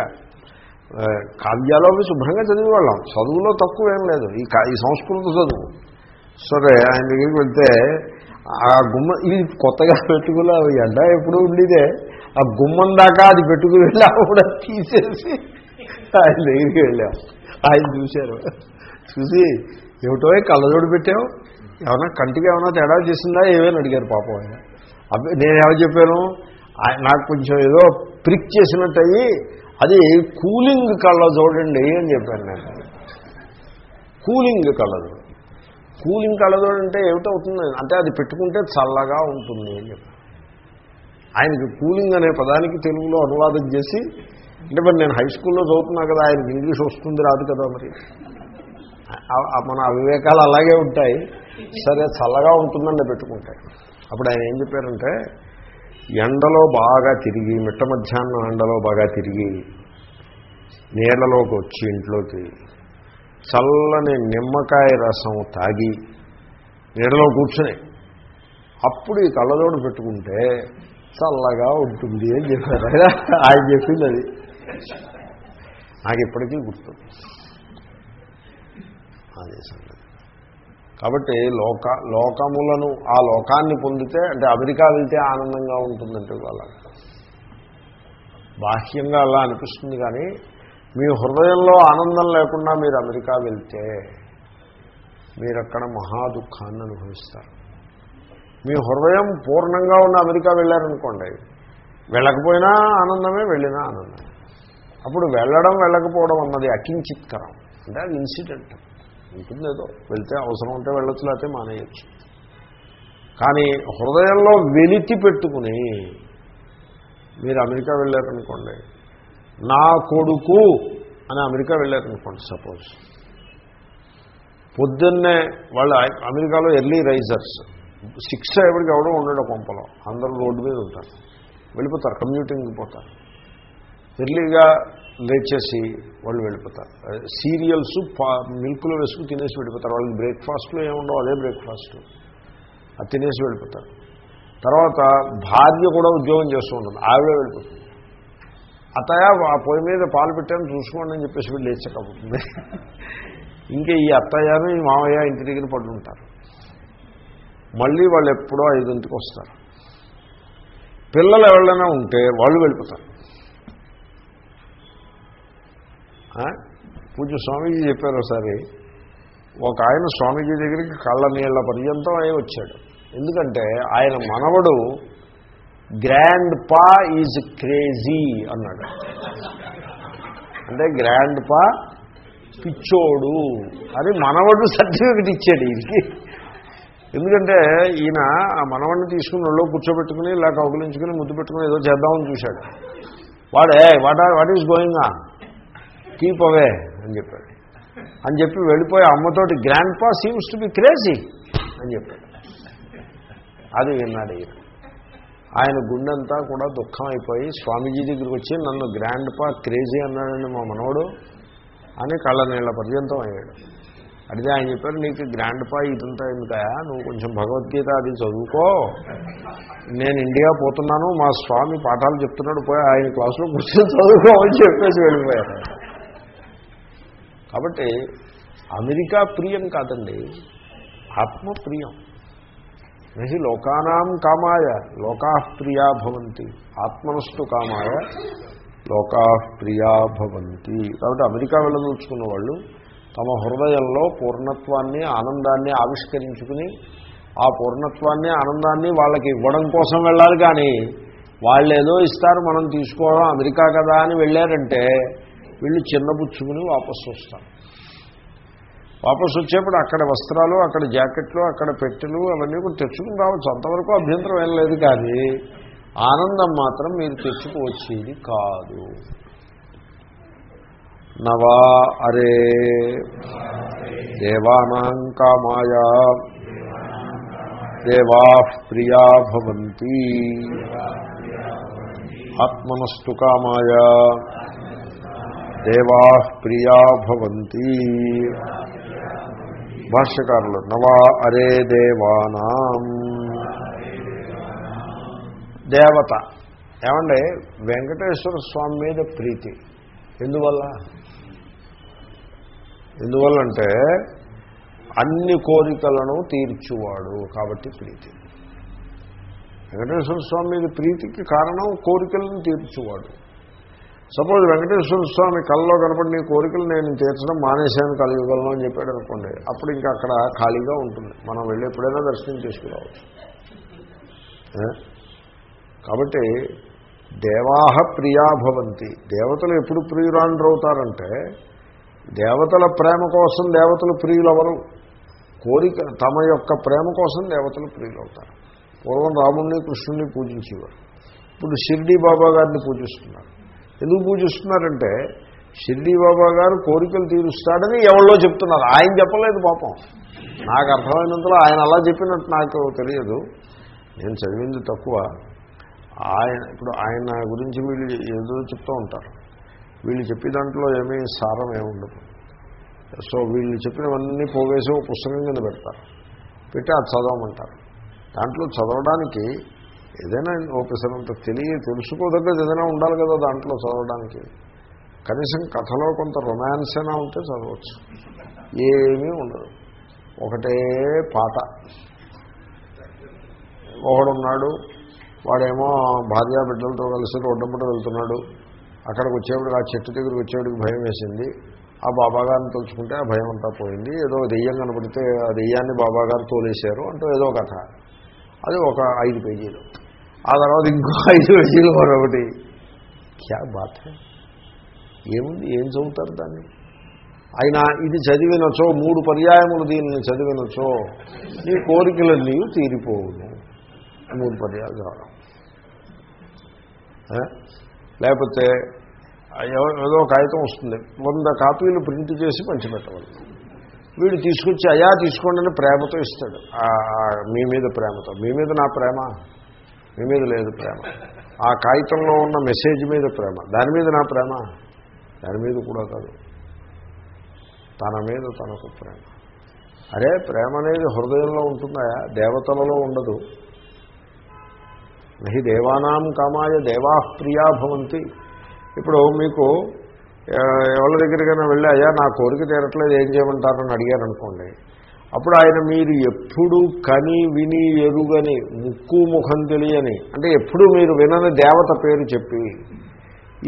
కావ్యాలో శుభ్రంగా చదివేవాళ్ళం. చదువులో తక్కువ ఏం లేదు. ఈ కా- ఈ సంస్కృత చదువు. సరే ఆయన దగ్గరికి వెళ్తే ఆ గుమ్మ ఇది కొత్తగా పెట్టుకున్న ఎండ ఎప్పుడు ఉండేదే. ఆ గుమ్మం దాకా అది పెట్టుకుని వెళ్ళి కూడా తీసేసి ఆయన దగ్గరికి వెళ్ళాం. ఆయన చూశారు. చూసి ఏమిటో కళ్ళజోడు పెట్టావు? ఏమైనా కంటికి ఏమైనా తేడా చేసిందా? ఏమేమి? అడిగారు పాపం ఆయన. అబ్బే నేను చెప్పాను? నాకు కొంచెం ఏదో ప్రిక్ చేసినట్టు అయ్యి అది కూలింగ్ కళ్ళ చూడండి అని చెప్పాను నేను. కూలింగ్ కళ్ళదు కూలింగ్ కళ్ళజోడు అంటే ఏమిటవుతుంది? అంటే అది పెట్టుకుంటే చల్లగా ఉంటుంది అని చెప్పాను. ఆయనకి కూలింగ్ అనే పదానికి తెలుగులో అనువాదం చేసి అంటే మరి నేను హై స్కూల్లో చదువుతున్నా కదా ఆయనకి ఇంగ్లీష్ వస్తుంది రాదు కదా మరి. మన అవివేకాలు అలాగే ఉంటాయి. సరే చల్లగా ఉంటుందని పెట్టుకుంటాయి. అప్పుడు ఆయన ఏం చెప్పారంటే ఎండలో బాగా తిరిగి మిట్ట మధ్యాహ్నం ఎండలో బాగా తిరిగి నీళ్ళలోకి వచ్చి ఇంట్లోకి చల్లని నిమ్మకాయ రసం తాగి నీడలో కూర్చుని. అప్పుడు ఈ కళ్ళజోడు పెట్టుకుంటే చల్లగా ఉంటుంది అని చెప్పారు. ఆయన ఆయన చెప్పింది అది. నాకు ఇప్పటికీ గుర్తు. అదే సంగతి. కాబట్టి లోక లోకములను ఆ లోకాన్ని పొందితే అంటే అమెరికా వెళ్తే ఆనందంగా ఉంటుందంటే వాళ్ళ బాహ్యంగా అలా అనిపిస్తుంది కానీ మీ హృదయంలో ఆనందం లేకుండా మీరు అమెరికా వెళ్తే మీరు అక్కడ మహా దుఃఖాన్ని అనుభవిస్తారు. మీ హృదయం పూర్ణంగా ఉన్న అమెరికా వెళ్ళారనుకోండి వెళ్ళకపోయినా ఆనందమే వెళ్ళినా ఆనందమే. అప్పుడు వెళ్ళడం వెళ్ళకపోవడం అన్నది అకించిత్కరం అంటే అది ఇన్సిడెంట్. ఉంటుందేదో. వెళ్తే అవసరం ఉంటే వెళ్ళొచ్చు లేకపోతే మానేయచ్చు. కానీ హృదయంలో వెలితి పెట్టుకుని మీరు అమెరికా వెళ్ళారనుకోండి నా కొడుకు అని అమెరికా వెళ్ళారనుకోండి సపోజ్. పొద్దున్నే వాళ్ళు అమెరికాలో ఎర్లీ రైజర్స్ సిక్స్ ఎవరికి ఎవడో ఉండడం కొంపలో అందరూ రోడ్డు మీద ఉంటారు. వెళ్ళిపోతారు కమ్యూటింగ్కి పోతారు. ఎర్లీగా లేచేసి వాళ్ళు వెళ్ళిపోతారు. సీరియల్స్ మిల్క్లో వేసుకుని తినేసి వెళ్ళిపోతారు. వాళ్ళకి బ్రేక్ఫాస్ట్లో ఏముండవు అదే బ్రేక్ఫాస్ట్. అది తినేసి వెళ్ళిపోతారు. తర్వాత భార్య కూడా ఉద్యోగం చేస్తూ ఉంటుంది. ఆవిడ వెళ్ళిపోతుంది. అతయ ఆ పొయ్యి మీద పాలు పెట్టాను చూసుకోండి అని చెప్పేసి వీళ్ళు లేచకపోతుంది ఇంకా ఈ అత్తయ్యను ఈ మామయ్య ఇంటి దగ్గర పడుతుంటారు మళ్ళీ వాళ్ళు ఎప్పుడో ఐదింటికి వస్తారు. పిల్లలు ఎవరైనా ఉంటే వాళ్ళు వెళ్ళిపోతారు ఆ? పూజ స్వామీజీ చెప్పారు ఒకసారి ఒక ఆయన స్వామీజీ దగ్గరికి కళ్ళ నీళ్ళ పర్యంతం అయి వచ్చాడు. ఎందుకంటే ఆయన మనవడు గ్రాండ్ పా ఈజ్ క్రేజీ అన్నాడు. అంటే గ్రాండ్ పా పిచ్చోడు అని మనవడు సర్టిఫికెట్ ఇచ్చాడు ఈయనకి. ఎందుకంటే ఈయన ఆ మనవడిని తీసుకుని ఒళ్ళో కూర్చోబెట్టుకుని ఇలా కౌగులించుకుని ముద్దు పెట్టుకుని ఏదో చేద్దామని చూశాడు. వాడే what are what is going on keep away అని చెప్పాడు. అని చెప్పి వెళ్ళిపోయి అమ్మతోటి grandpa seems to be crazy అని చెప్పాడు. అది విన్నాడు ఈయన. ఆయన గుండెంతా కూడా దుఃఖం అయిపోయి స్వామీజీ దగ్గరికి వచ్చి నన్ను గ్రాండ్ పా క్రేజీ అన్నాడండి మా మనవడు అని కళ్ళ నీళ్ళ పర్యంతం అయ్యాడు. అడిగితే ఆయన చెప్పారు నీకు గ్రాండ్ పా ఇదంతా ఎందుకయా నువ్వు కొంచెం భగవద్గీత అది చదువుకో. నేను ఇండియా పోతున్నాను మా స్వామి పాఠాలు చెప్తున్నాడు పోయి ఆయన క్లాసులో కూర్చొని చదువుకో అని చెప్పేసి వెళ్ళిపోయారు. కాబట్టి అమెరికా ప్రియం కాదండి. ఆత్మ ప్రియం నహి లోకానాం కామాయ లోకా ప్రియా భవంతి. ఆత్మనస్సు కామాయ లోకా ప్రియా భవంతి. కాబట్టి అమెరికా వెళ్ళదలుచుకున్న వాళ్ళు తమ హృదయంలో పూర్ణత్వాన్ని ఆనందాన్ని ఆవిష్కరించుకుని ఆ పూర్ణత్వాన్ని ఆనందాన్ని వాళ్ళకి ఇవ్వడం కోసం వెళ్ళాలి కానీ వాళ్ళు ఏదో ఇస్తారు మనం తీసుకోవడం అమెరికా కదా అని వెళ్ళారంటే వీళ్ళు చిన్నబుచ్చుకుని వాపసు వస్తారు వాపసు వచ్చేప్పుడు అక్కడ వస్త్రాలు అక్కడ జాకెట్లు అక్కడ పెట్టెలు అవన్నీ కూడా తెచ్చుకుని రావచ్చు. అంతవరకు అభ్యంతరం ఏం లేదు కానీ ఆనందం మాత్రం మీరు తెచ్చుకువచ్చేది కాదు. నవా అరే దేవానాం కామాయ దేవా ప్రియా భవంతి. ఆత్మనస్తు కామాయా. దేవా ప్రియా భవంతి. భాష్యకారులు నవా అరే దేవానాం. దేవత. ఏమండి? వెంకటేశ్వర స్వామి మీద ప్రీతి. ఎందువల్ల? ఎందువల్లంటే అన్ని కోరికలను తీర్చువాడు కాబట్టి ప్రీతి. వెంకటేశ్వర స్వామి మీద ప్రీతికి కారణం కోరికలను తీర్చువాడు. సపోజ్ వెంకటేశ్వర స్వామి కళ్ళలో కనపడిన కోరికలు నేను తీర్చడం మానేశాను కలియుగంలో అని చెప్పాడు అనుకోండి అప్పుడు ఇంకా అక్కడ ఖాళీగా ఉంటుంది. మనం వెళ్ళి ఎప్పుడైనా దర్శనం చేసుకురావచ్చు. కాబట్టి దేవాహ ప్రియాభవంతి దేవతలు ఎప్పుడు ప్రియురాండ్రవుతారంటే దేవతల ప్రేమ కోసం దేవతలు ప్రియులవరు. కోరిక తమ యొక్క ప్రేమ కోసం దేవతలు ప్రియులవుతారు. పూర్వం రాముణ్ణి కృష్ణుణ్ణి పూజించేవారు. ఇప్పుడు షిర్డీ బాబా గారిని పూజిస్తున్నారు. ఎందుకు పూజిస్తున్నారంటే షిర్డీ బాబా గారు కోరికలు తీరుస్తాడని ఎవరో చెప్తున్నారు. ఆయన చెప్పలేదు పాపం. నాకు అర్థమైనంతలో ఆయన అలా చెప్పినట్టు నాకు తెలియదు. నేను చదివింది తక్కువ. ఆయన ఇప్పుడు ఆయన గురించి వీళ్ళు ఏదో చెప్తూ ఉంటారు. వీళ్ళు చెప్పే దాంట్లో ఏమీ సారం ఏముండదు. సో వీళ్ళు చెప్పినవన్నీ పోవేసి ఒక పుస్తకం కింద పెడతారు. పెట్టి అది చదవమంటారు. దాంట్లో చదవడానికి ఏదైనా ఓపెసరంత తెలియ తెలుసుకోదగ్గది ఏదైనా ఉండాలి కదా దాంట్లో చదవడానికి. కనీసం కథలో కొంత రొమాన్స్ అయినా ఉంటే చదవచ్చు. ఏమీ ఉండదు. ఒకటే పాట. ఒకడున్నాడు వాడేమో భార్యా బిడ్డలతో కలిసి రోడ్డంపట వెళ్తున్నాడు. అక్కడికి వచ్చేప్పటికి ఆ చెట్టు దగ్గరికి వచ్చేవాడికి భయం వేసింది. ఆ బాబాగారిని తలుచుకుంటే ఆ భయం అంతా పోయింది. ఏదో దెయ్యం కనపడితే ఆ దెయ్యాన్ని బాబాగారు తోలేశారు అంటూ ఏదో కథ. అది ఒక ఐదు పేజీలు. ఆ తర్వాత ఇంకో ఐదు పేజీలు మరొకటి. క్యా బాత్ ఏముంది? ఏం చదువుతారు దాన్ని? అయినా ఇది చదివినచో మూడు పర్యాయములు దీనిని చదివినచో నీ కోరికలన్నీ తీరిపోవును. మూడు పర్యాలు చదవడం లేకపోతే ఏదో కాగితం వస్తుంది. వంద కాపీలు ప్రింట్ చేసి పంచిపెట్టవాలి. వీడు తీసుకొచ్చి అయా తీసుకోండి అని ప్రేమతో ఇస్తాడు. మీ మీద ప్రేమతో. మీ మీద నా ప్రేమ? మీ మీద లేదు ప్రేమ. ఆ కాగితంలో ఉన్న మెసేజ్ మీద ప్రేమ. దాని మీద నా ప్రేమ? దాని మీద కూడా కాదు. తన మీద తనకు ప్రేమ. అరే ప్రేమ అనేది హృదయంలో ఉంటుందా? దేవతలలో ఉండదు. నహి దేవానాం కామాయ దేవా ప్రియా భవంతి. ఇప్పుడు మీకు ఎవరి దగ్గరికైనా వెళ్ళి అయ్యా నా కోరిక తీరట్లేదు ఏం చేయమంటారని అడిగారనుకోండి. అప్పుడు ఆయన మీరు ఎప్పుడు కని విని ఎరుగని ముక్కు ముఖం తెలియని అంటే ఎప్పుడు మీరు వినని దేవత పేరు చెప్పి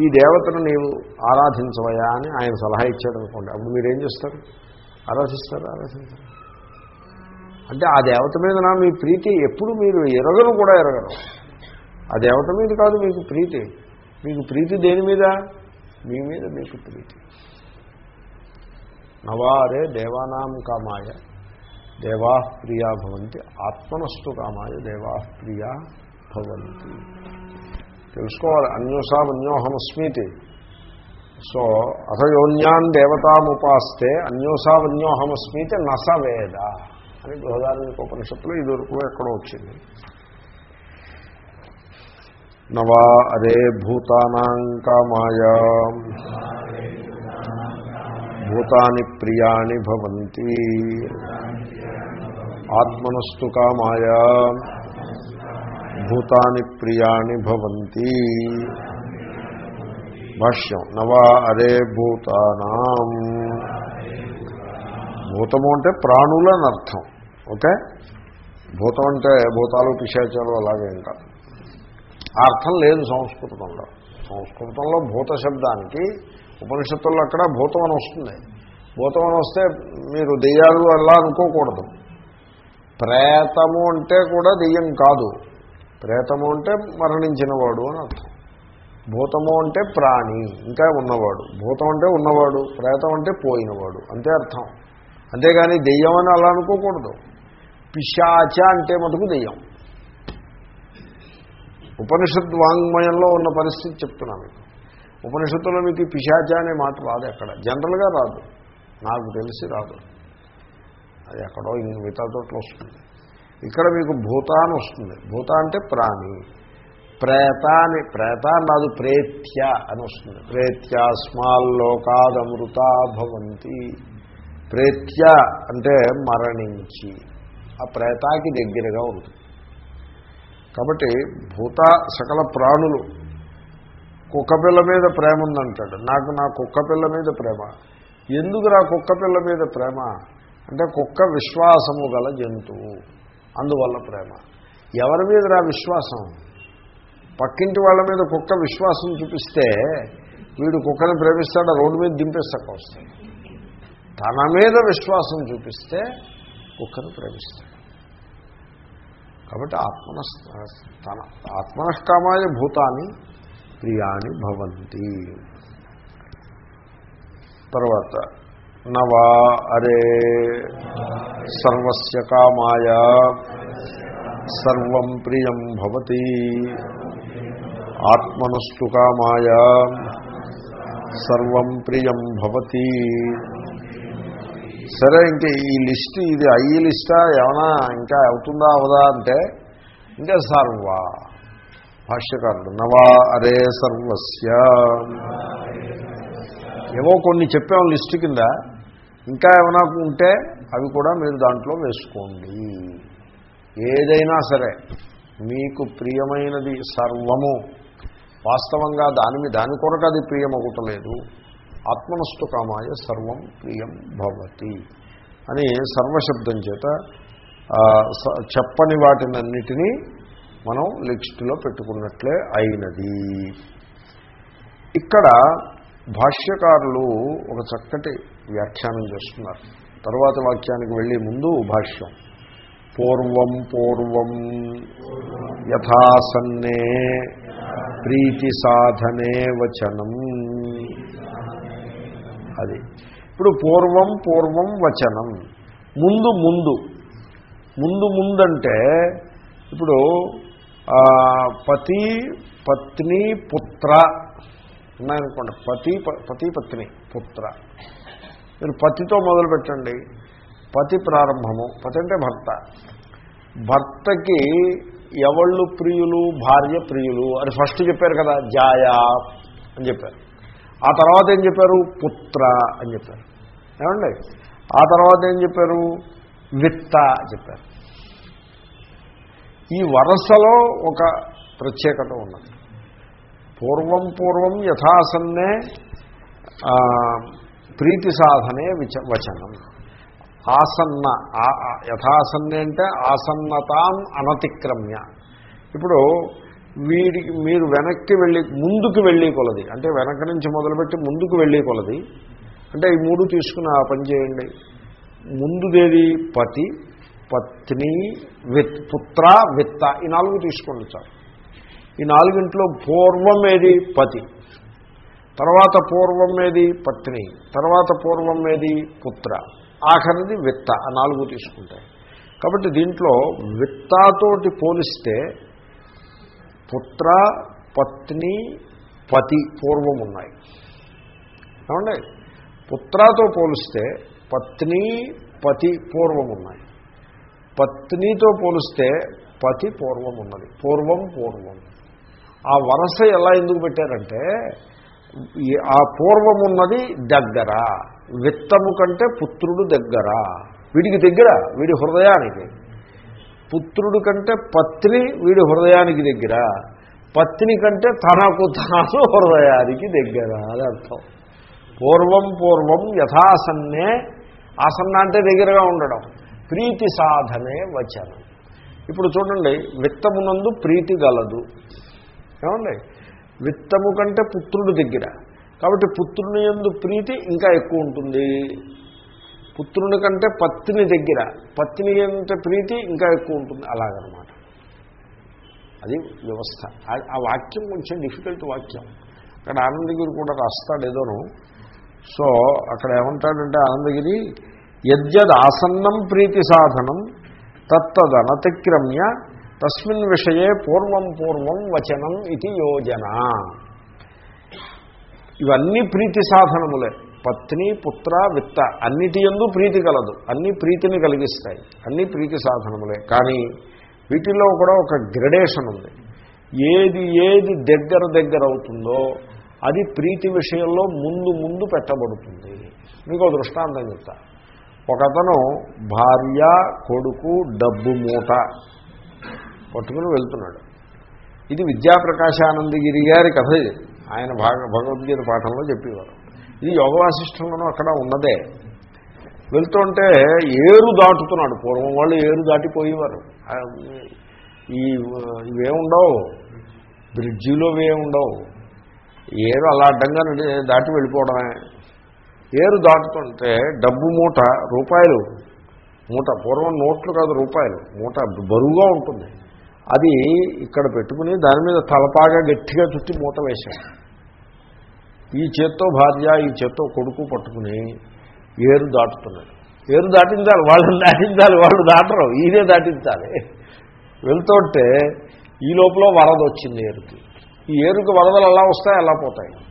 ఈ దేవతను నీవు ఆరాధించవయా అని ఆయన సలహా ఇచ్చాడు అనుకోండి. అప్పుడు మీరు ఏం చేస్తారు? ఆరాధిస్తారు ఆరాధించారు అంటే ఆ దేవత మీద నా మీ ప్రీతి ఎప్పుడు మీరు ఎరగను కూడా ఎరగరు ఆ దేవత మీద కాదు మీకు ప్రీతి. మీకు ప్రీతి దేని మీద? మీ మీద మీకు ప్రీతి. నవారే దేవానాం కామాయ. దేవా ప్రియా భవంతి ఆత్మనస్తు కామాయ దేవా ప్రియా భవంతి. తెలుసుకోవాలి అన్యోసామన్యోహమస్మితి సో అథయోన్యాన్ దేవతాముపాస్తే అన్యోసావన్యోహమస్మితి నసవేద అని బృహదారణ్య ఉపనిషత్తులో ఇది వరకు ఎక్కడో వచ్చింది. నవా అరే భూతానాం కామాయ. భూతాని ప్రియాణి భవంతి. ఆత్మనస్తు కామాయ. భూతాని ప్రియాణి భవంతి. భాష్యం నవా అరే భూతానాం. భూతము అంటే ప్రాణులని అర్థం ఓకే? భూతం అంటే భూతాలు పిశాచాలు అలాగే ఇంకా. ఆ అర్థం లేదు సంస్కృతంలో. సంస్కృతంలో భూత శబ్దానికి ఉపనిషత్తుల్లో అక్కడ భూతం అని వస్తుంది. భూతం అని వస్తే మీరు దెయ్యాలు అలా అనుకోకూడదు. ప్రేతము అంటే కూడా దెయ్యం కాదు. ప్రేతము అంటే మరణించినవాడు అని అర్థం. భూతము అంటే ప్రాణి ఇంకా ఉన్నవాడు. భూతం అంటే ఉన్నవాడు ప్రేతం అంటే పోయినవాడు. అంతే అర్థం. అంతేగాని దెయ్యం అని అలా అనుకోకూడదు. పిశాచ అంటే మటుకు దెయ్యం. ఉపనిషత్ వాంగ్మయంలో ఉన్న పరిస్థితి చెప్తున్నాను మీకు. ఉపనిషత్తులో మీకు పిశాచ అనే మాట రాదు ఎక్కడ. జనరల్గా రాదు. నాకు తెలిసి రాదు. అది ఎక్కడో ఇంక మిగతా చోట్ల వస్తుంది. ఇక్కడ మీకు భూత అని వస్తుంది. భూత అంటే ప్రాణి. ప్రేత అని ప్రేత అని ప్రేత్య అని వస్తుంది. ప్రేత్య ప్రేత్యాస్మాల్లోకాదమృత భవంతి. ప్రేత్య అంటే మరణించి. ఆ ప్రేతాకి దగ్గరగా ఉంటుంది. కాబట్టి భూత సకల ప్రాణులు. కుక్కపిల్ల మీద ప్రేమ ఉందంటాడు. నాకు నా కుక్కపిల్ల మీద ప్రేమ. ఎందుకు నా కుక్కపిల్ల మీద ప్రేమ? అంటే కుక్క విశ్వాసము గల జంతువు అందువల్ల ప్రేమ. ఎవరి మీద రా విశ్వాసం? పక్కింటి వాళ్ళ మీద కుక్క విశ్వాసం చూపిస్తే వీడు కుక్కను ప్రేమిస్తాడు రోడ్డు మీద దింపేస్తాక వస్తాయి తన మీద విశ్వాసం చూపిస్తే కుక్కను ప్రేమిస్తాడు. కాబట్టి ఆత్మన తన ఆత్మనష్కామాయ భూతాన్ని ప్రియాణి భవంతి. తర్వాత నవా అరే సర్వస్య కామాయ సర్వం ప్రియం భవతి ఆత్మనస్సు కామాయ సర్వం ప్రియం భవతి సరే ఇంక ఈ లిస్ట్ ఇది అయ్యి లిస్టా? ఏమైనా ఇంకా అవుతుందా అవదా అంటే ఇంకా సర్వ భాష్యకారుడు నవా అరే సర్వస్య. ఏవో కొన్ని చెప్పాం లిస్టు కింద. ఇంకా ఏమైనా ఉంటే అవి కూడా మీరు దాంట్లో వేసుకోండి. ఏదైనా సరే మీకు ప్రియమైనది సర్వము. వాస్తవంగా దాని దాని కొరకు అది ప్రియమవుతలేదు ఆత్మనస్తు కామాయ సర్వం ప్రియం భవతి అని సర్వశబ్దం చేత చెప్పని వాటినన్నిటినీ మనం లిస్టులో పెట్టుకున్నట్లే అయినది. ఇక్కడ భాష్యకారులు ఒక చక్కటి వ్యాఖ్యానం చేస్తున్నారు. తర్వాత వాక్యానికి వెళ్ళే ముందు భాష్యం. పూర్వం పూర్వం యథాసన్నే ప్రీతి సాధనే వచనం. అది. ఇప్పుడు పూర్వం పూర్వం వచనం. ముందు ముందు. ముందు ముందంటే ఇప్పుడు పతి పత్ని పుత్ర. ఉన్నాయనుకోండి. పతి పతి పత్ని పుత్ర. మీరు పతితో మొదలు పెట్టండి పతి ప్రారంభము. పతి అంటే భర్త. భర్తకి ఎవళ్ళు ప్రియులు? భార్య ప్రియులు? అని ఫస్ట్ చెప్పారు కదా జాయా అని చెప్పారు. ఆ తర్వాత ఏం చెప్పారు? పుత్ర అని చెప్పారు. ఏమండి? ఆ తర్వాత ఏం చెప్పారు? విత్త చెప్పారు. ఈ వరసలో ఒక ప్రత్యేకత ఉన్నది. పూర్వం పూర్వం యథాసన్నే ప్రీతి సాధనే విచ వచనం. ఆసన్న యథాసన్న అంటే ఆసన్నతాం అనతిక్రమ్య. ఇప్పుడు వీడికి మీరు వెనక్కి వెళ్ళి ముందుకు వెళ్ళి కొలది. అంటే వెనక నుంచి మొదలుపెట్టి ముందుకు వెళ్ళి కొలది. అంటే ఈ మూడు తీసుకుని ఆ పని చేయండి. ముందుదేది పతి పత్ని విత్ పుత్ర విత్త. ఈ నాలుగు తీసుకోండి చాలు ఈ నాలుగింట్లో పూర్వం ఏది? పతి. తర్వాత పూర్వం ఏది? పత్ని. తర్వాత పూర్వం ఏది? పుత్ర. ఆఖరిది విత్త. ఆ నాలుగు తీసుకుంటాయి. కాబట్టి దీంట్లో విత్తాతోటి పోలిస్తే పుత్ర పత్ని పతి పూర్వం ఉన్నాయి. ఏమండి? పుత్రతో పోలిస్తే పత్ని పతి పూర్వం ఉన్నాయి. పత్నితో పోలిస్తే పతి పూర్వం ఉన్నది. పూర్వం పూర్వం. ఆ వరస ఎలా ఎందుకు పెట్టారంటే ఆ పూర్వం ఉన్నది దగ్గర విత్తము కంటే పుత్రుడు దగ్గర. వీడికి దగ్గర వీడి హృదయానికి. పుత్రుడు కంటే పత్ని వీడి హృదయానికి దగ్గర. పత్ని కంటే తనకు తాను హృదయానికి దగ్గర అని అర్థం. పూర్వం పూర్వం యథాసన్నే ఆసన్న అంటే దగ్గరగా ఉండడం. ప్రీతి సాధనే వచనం. ఇప్పుడు చూడండి విత్తమునందు ప్రీతి గలదు. ఏమండి? విత్తము కంటే పుత్రుడు దగ్గర. కాబట్టి పుత్రుని ఎందు ప్రీతి ఇంకా ఎక్కువ ఉంటుంది. పుత్రుని కంటే పత్ని దగ్గర. పత్ని ఎంత ప్రీతి ఇంకా ఎక్కువ ఉంటుంది. అలాగనమాట. అది వ్యవస్థ. ఆ వాక్యం కొంచెం డిఫికల్ట్ వాక్యం. అక్కడ ఆనందగిరి కూడా రాస్తాడు ఏదోను. సో అక్కడ ఏమంటాడంటే ఆనందగిరి యద్యద్ ఆసన్నం ప్రీతి సాధనం తత్తదనతిక్రమ్య తస్మిన్ విషయే పూర్వం పూర్వం వచనం ఇది యోజన. ఇవన్నీ ప్రీతి సాధనములే. పత్ని పుత్ర విత్త అన్నిటి ఎందు ప్రీతి కలదు. అన్ని ప్రీతిని కలిగిస్తాయి. అన్ని ప్రీతి సాధనములే. కానీ వీటిల్లో కూడా ఒక గ్రడేషన్ ఉంది. ఏది ఏది దగ్గర దగ్గర అవుతుందో అది ప్రీతి విషయంలో ముందు ముందు పెట్టబడుతుంది. మీకు దృష్టాంతం చెప్తా. ఒకతను భార్య కొడుకు డబ్బు మూట పట్టుకుని వెళ్తున్నాడు. ఇది విద్యాప్రకాశానందగిరి గారి కథ ఇది. ఆయన భాగ భగవద్గీత పాఠంలో చెప్పేవారు. ఇది యోగ వాసిష్టంలోనూ అక్కడ ఉన్నదే. వెళ్తుంటే ఏరు దాటుతున్నాడు. పూర్వం వాళ్ళు ఏరు దాటిపోయేవారు. ఈ ఇవేముండవు బ్రిడ్జిలో ఉండవు. ఏరు అలా అడ్డంగా దాటి వెళ్ళిపోవడమే. ఏరు దాటుతుంటే డబ్బు మూట రూపాయలు. మూట పూర్వం నోట్లు కాదు రూపాయలు. మూట బరువుగా ఉంటుంది. అది ఇక్కడ పెట్టుకుని దాని మీద తలపాగా గట్టిగా చుట్టి మూత వేశాడు. ఈ చేత్తో భార్య ఈ చేత్తో కొడుకు పట్టుకుని ఏరు దాటుతున్నాడు. ఏరు దాటించాలి వాళ్ళని దాటించాలి వాళ్ళు దాటరు ఈయనే దాటించాలి. వెళ్తుంటే ఈ లోపల వరద వచ్చింది ఏరుకి. ఈ ఏరుకి వరదలు ఎలా వస్తాయి అలా పోతాయి.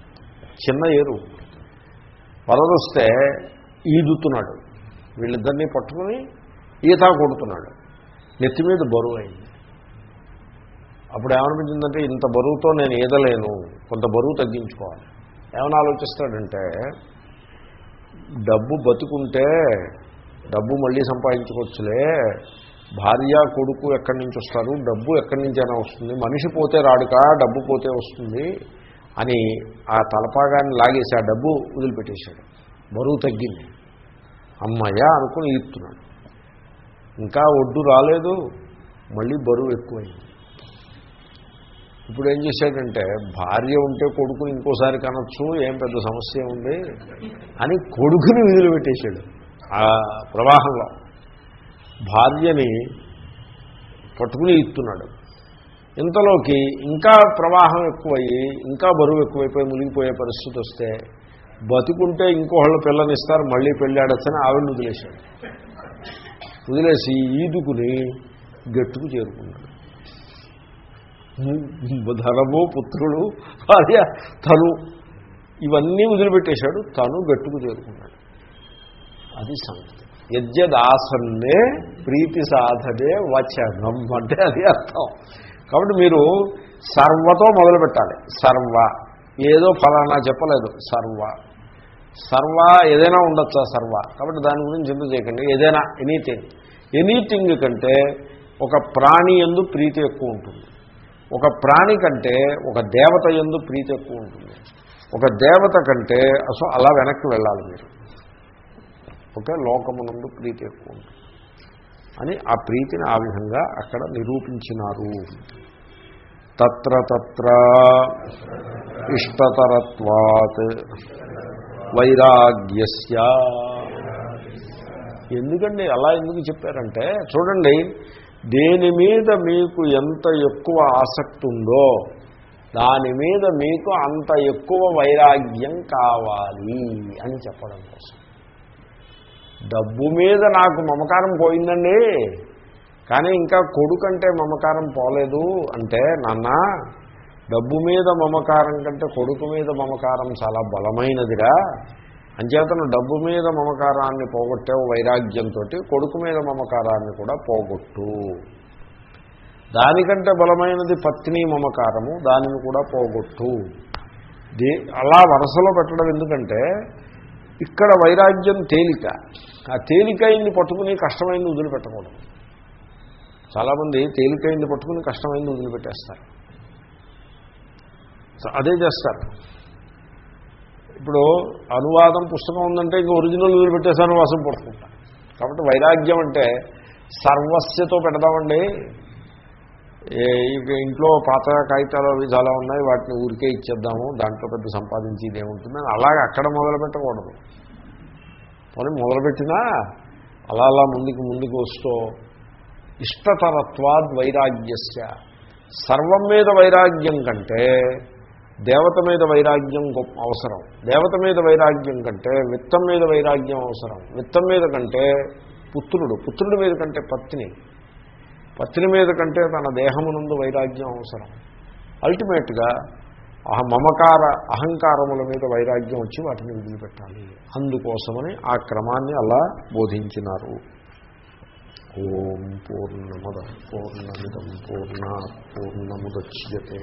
చిన్న ఏరు. వరద వస్తే ఈదుతున్నాడు. వీళ్ళిద్దరినీ పట్టుకుని ఈత కొడుతున్నాడు. నెత్తి మీద బరువు అయింది. అప్పుడు ఏమనిపించిందంటే ఇంత బరువుతో నేను ఈదలేను కొంత బరువు తగ్గించుకోవాలి. ఏమైనా ఆలోచిస్తాడంటే డబ్బు బతుకుంటే డబ్బు మళ్ళీ సంపాదించుకోవచ్చులే భార్య కొడుకు ఎక్కడి నుంచి వస్తారు డబ్బు ఎక్కడి నుంచైనా వస్తుంది మనిషి పోతే రాడుకా డబ్బు పోతే వస్తుంది అని ఆ తలపాగాన్ని లాగేసి ఆ డబ్బు వదిలిపెట్టేశాడు. బరువు తగ్గింది. అమ్మయ్య అనుకుని ఈపుతున్నాడు ఇంకా ఒడ్డు రాలేదు మళ్ళీ బరువు ఎక్కువైంది. ఇప్పుడు ఏం చేశాడంటే భార్య ఉంటే కొడుకుని ఇంకోసారి కనొచ్చు ఏం పెద్ద సమస్య ఉంది అని కొడుకుని విధులు పెట్టేశాడు ఆ ప్రవాహంలో. భార్యని పట్టుకుని ఇస్తున్నాడు ఇంతలోకి ఇంకా ప్రవాహం ఎక్కువయ్యి ఇంకా బరువు ఎక్కువైపోయి మునిగిపోయే పరిస్థితి వస్తే బతుకుంటే ఇంకోళ్ళు పిల్లనిస్తారు మళ్ళీ పెళ్ళాడొచ్చని ఆవిడని వదిలేశాడు. వదిలేసి ఈదుకుని గట్టుకు చేరుకున్నాడు. ధనము పుత్రుడు భార్య తను ఇవన్నీ వదిలిపెట్టేశాడు. తను గట్టుకు చేరుకున్నాడు. అది సంగతి. యజ్ఞదాసన్నే ప్రీతి సాధనే వచనం అంటే అది అర్థం. కాబట్టి మీరు సర్వతో మొదలుపెట్టాలి. సర్వ. ఏదో ఫలానా చెప్పలేదు. సర్వ. సర్వ ఏదైనా ఉండొచ్చా? సర్వ. కాబట్టి దాని గురించి చింత చేయకండి. ఏదైనా ఎనీథింగ్. ఎనీథింగ్ కంటే ఒక ప్రాణి ఎందు ప్రీతి ఎక్కువ ఉంటుంది. ఒక ప్రాణి కంటే ఒక దేవత ఎందు ప్రీతి ఎక్కువ ఉంటుంది. ఒక దేవత కంటే అసలు అలా వెనక్కి వెళ్ళాలి మీరు. ఓకే లోకమునందు ప్రీతి ఎక్కువ ఉంటుంది. అని ఆ ప్రీతిని ఆ విధంగా అక్కడ నిరూపించినారు. తత్ర తత్ర ఇష్టతరత్వాత్ వైరాగ్యస్య. ఎందుకండి అలా ఎందుకు చెప్పారంటే చూడండి దేని మీద మీకు ఎంత ఎక్కువ ఆసక్తి ఉందో దాని మీద మీకు అంత ఎక్కువ వైరాగ్యం కావాలి అని చెప్పడం కోసం. డబ్బు మీద నాకు మమకారం పోయిందండి. కానీ ఇంకా కొడుకంటే మమకారం పోలేదు అంటే నాన్న డబ్బు మీద మమకారం కంటే కొడుకు మీద మమకారం చాలా బలమైనదిరా. అంచేతను డబ్బు మీద మమకారాన్ని పోగొట్టావు వైరాగ్యంతో కొడుకు మీద మమకారాన్ని కూడా పోగొట్టు. దానికంటే బలమైనది పత్ని మమకారము దానిని కూడా పోగొట్టు. దే అలా వరుసలో పెట్టడం ఎందుకంటే ఇక్కడ వైరాగ్యం తేలిక. ఆ తేలికైంది పట్టుకుని కష్టమైంది వదిలిపెట్టకూడదు. చాలామంది తేలికైంది పట్టుకుని కష్టమైంది వదిలిపెట్టేస్తారు. అదే చేస్తారు. ఇప్పుడు అనువాదం పుస్తకం ఉందంటే ఇంక ఒరిజినల్ వదిలిపెట్టేసి అనువాసం పడుకుంటా కాబట్టి వైరాగ్యం అంటే సర్వస్యతో పెడదామండి. ఏ- ఇక ఇంట్లో పాత కాగితాలు అవి చాలా ఉన్నాయి వాటిని ఊరికే ఇచ్చేద్దాము దాంట్లో పెద్ద సంపాదించేది ఏముంటుందని అలాగే అక్కడ మొదలు పెట్టకూడదు పోనీ మొదలుపెట్టినా అలా అలా ముందుకు ముందుకు వస్తూ ఇష్టతరత్వాద్ వైరాగ్యస్య. సర్వం మీద వైరాగ్యం కంటే దేవత మీద వైరాగ్యం గొప్ప అవసరం. దేవత మీద వైరాగ్యం కంటే విత్తం మీద వైరాగ్యం అవసరం. విత్తం మీద కంటే పుత్రుడు పుత్రుడి మీద కంటే పత్ని. పత్ని మీద కంటే తన దేహమునందు వైరాగ్యం అవసరం. అల్టిమేట్గా అహ మమకార అహంకారముల మీద వైరాగ్యం వచ్చి వాటిని వదిలిపెట్టాలి అందుకోసమని ఆ క్రమాన్ని అలా బోధించినారు. ఓం పూర్ణమద పూర్ణమిదం పూర్ణ పూర్ణముద్యతే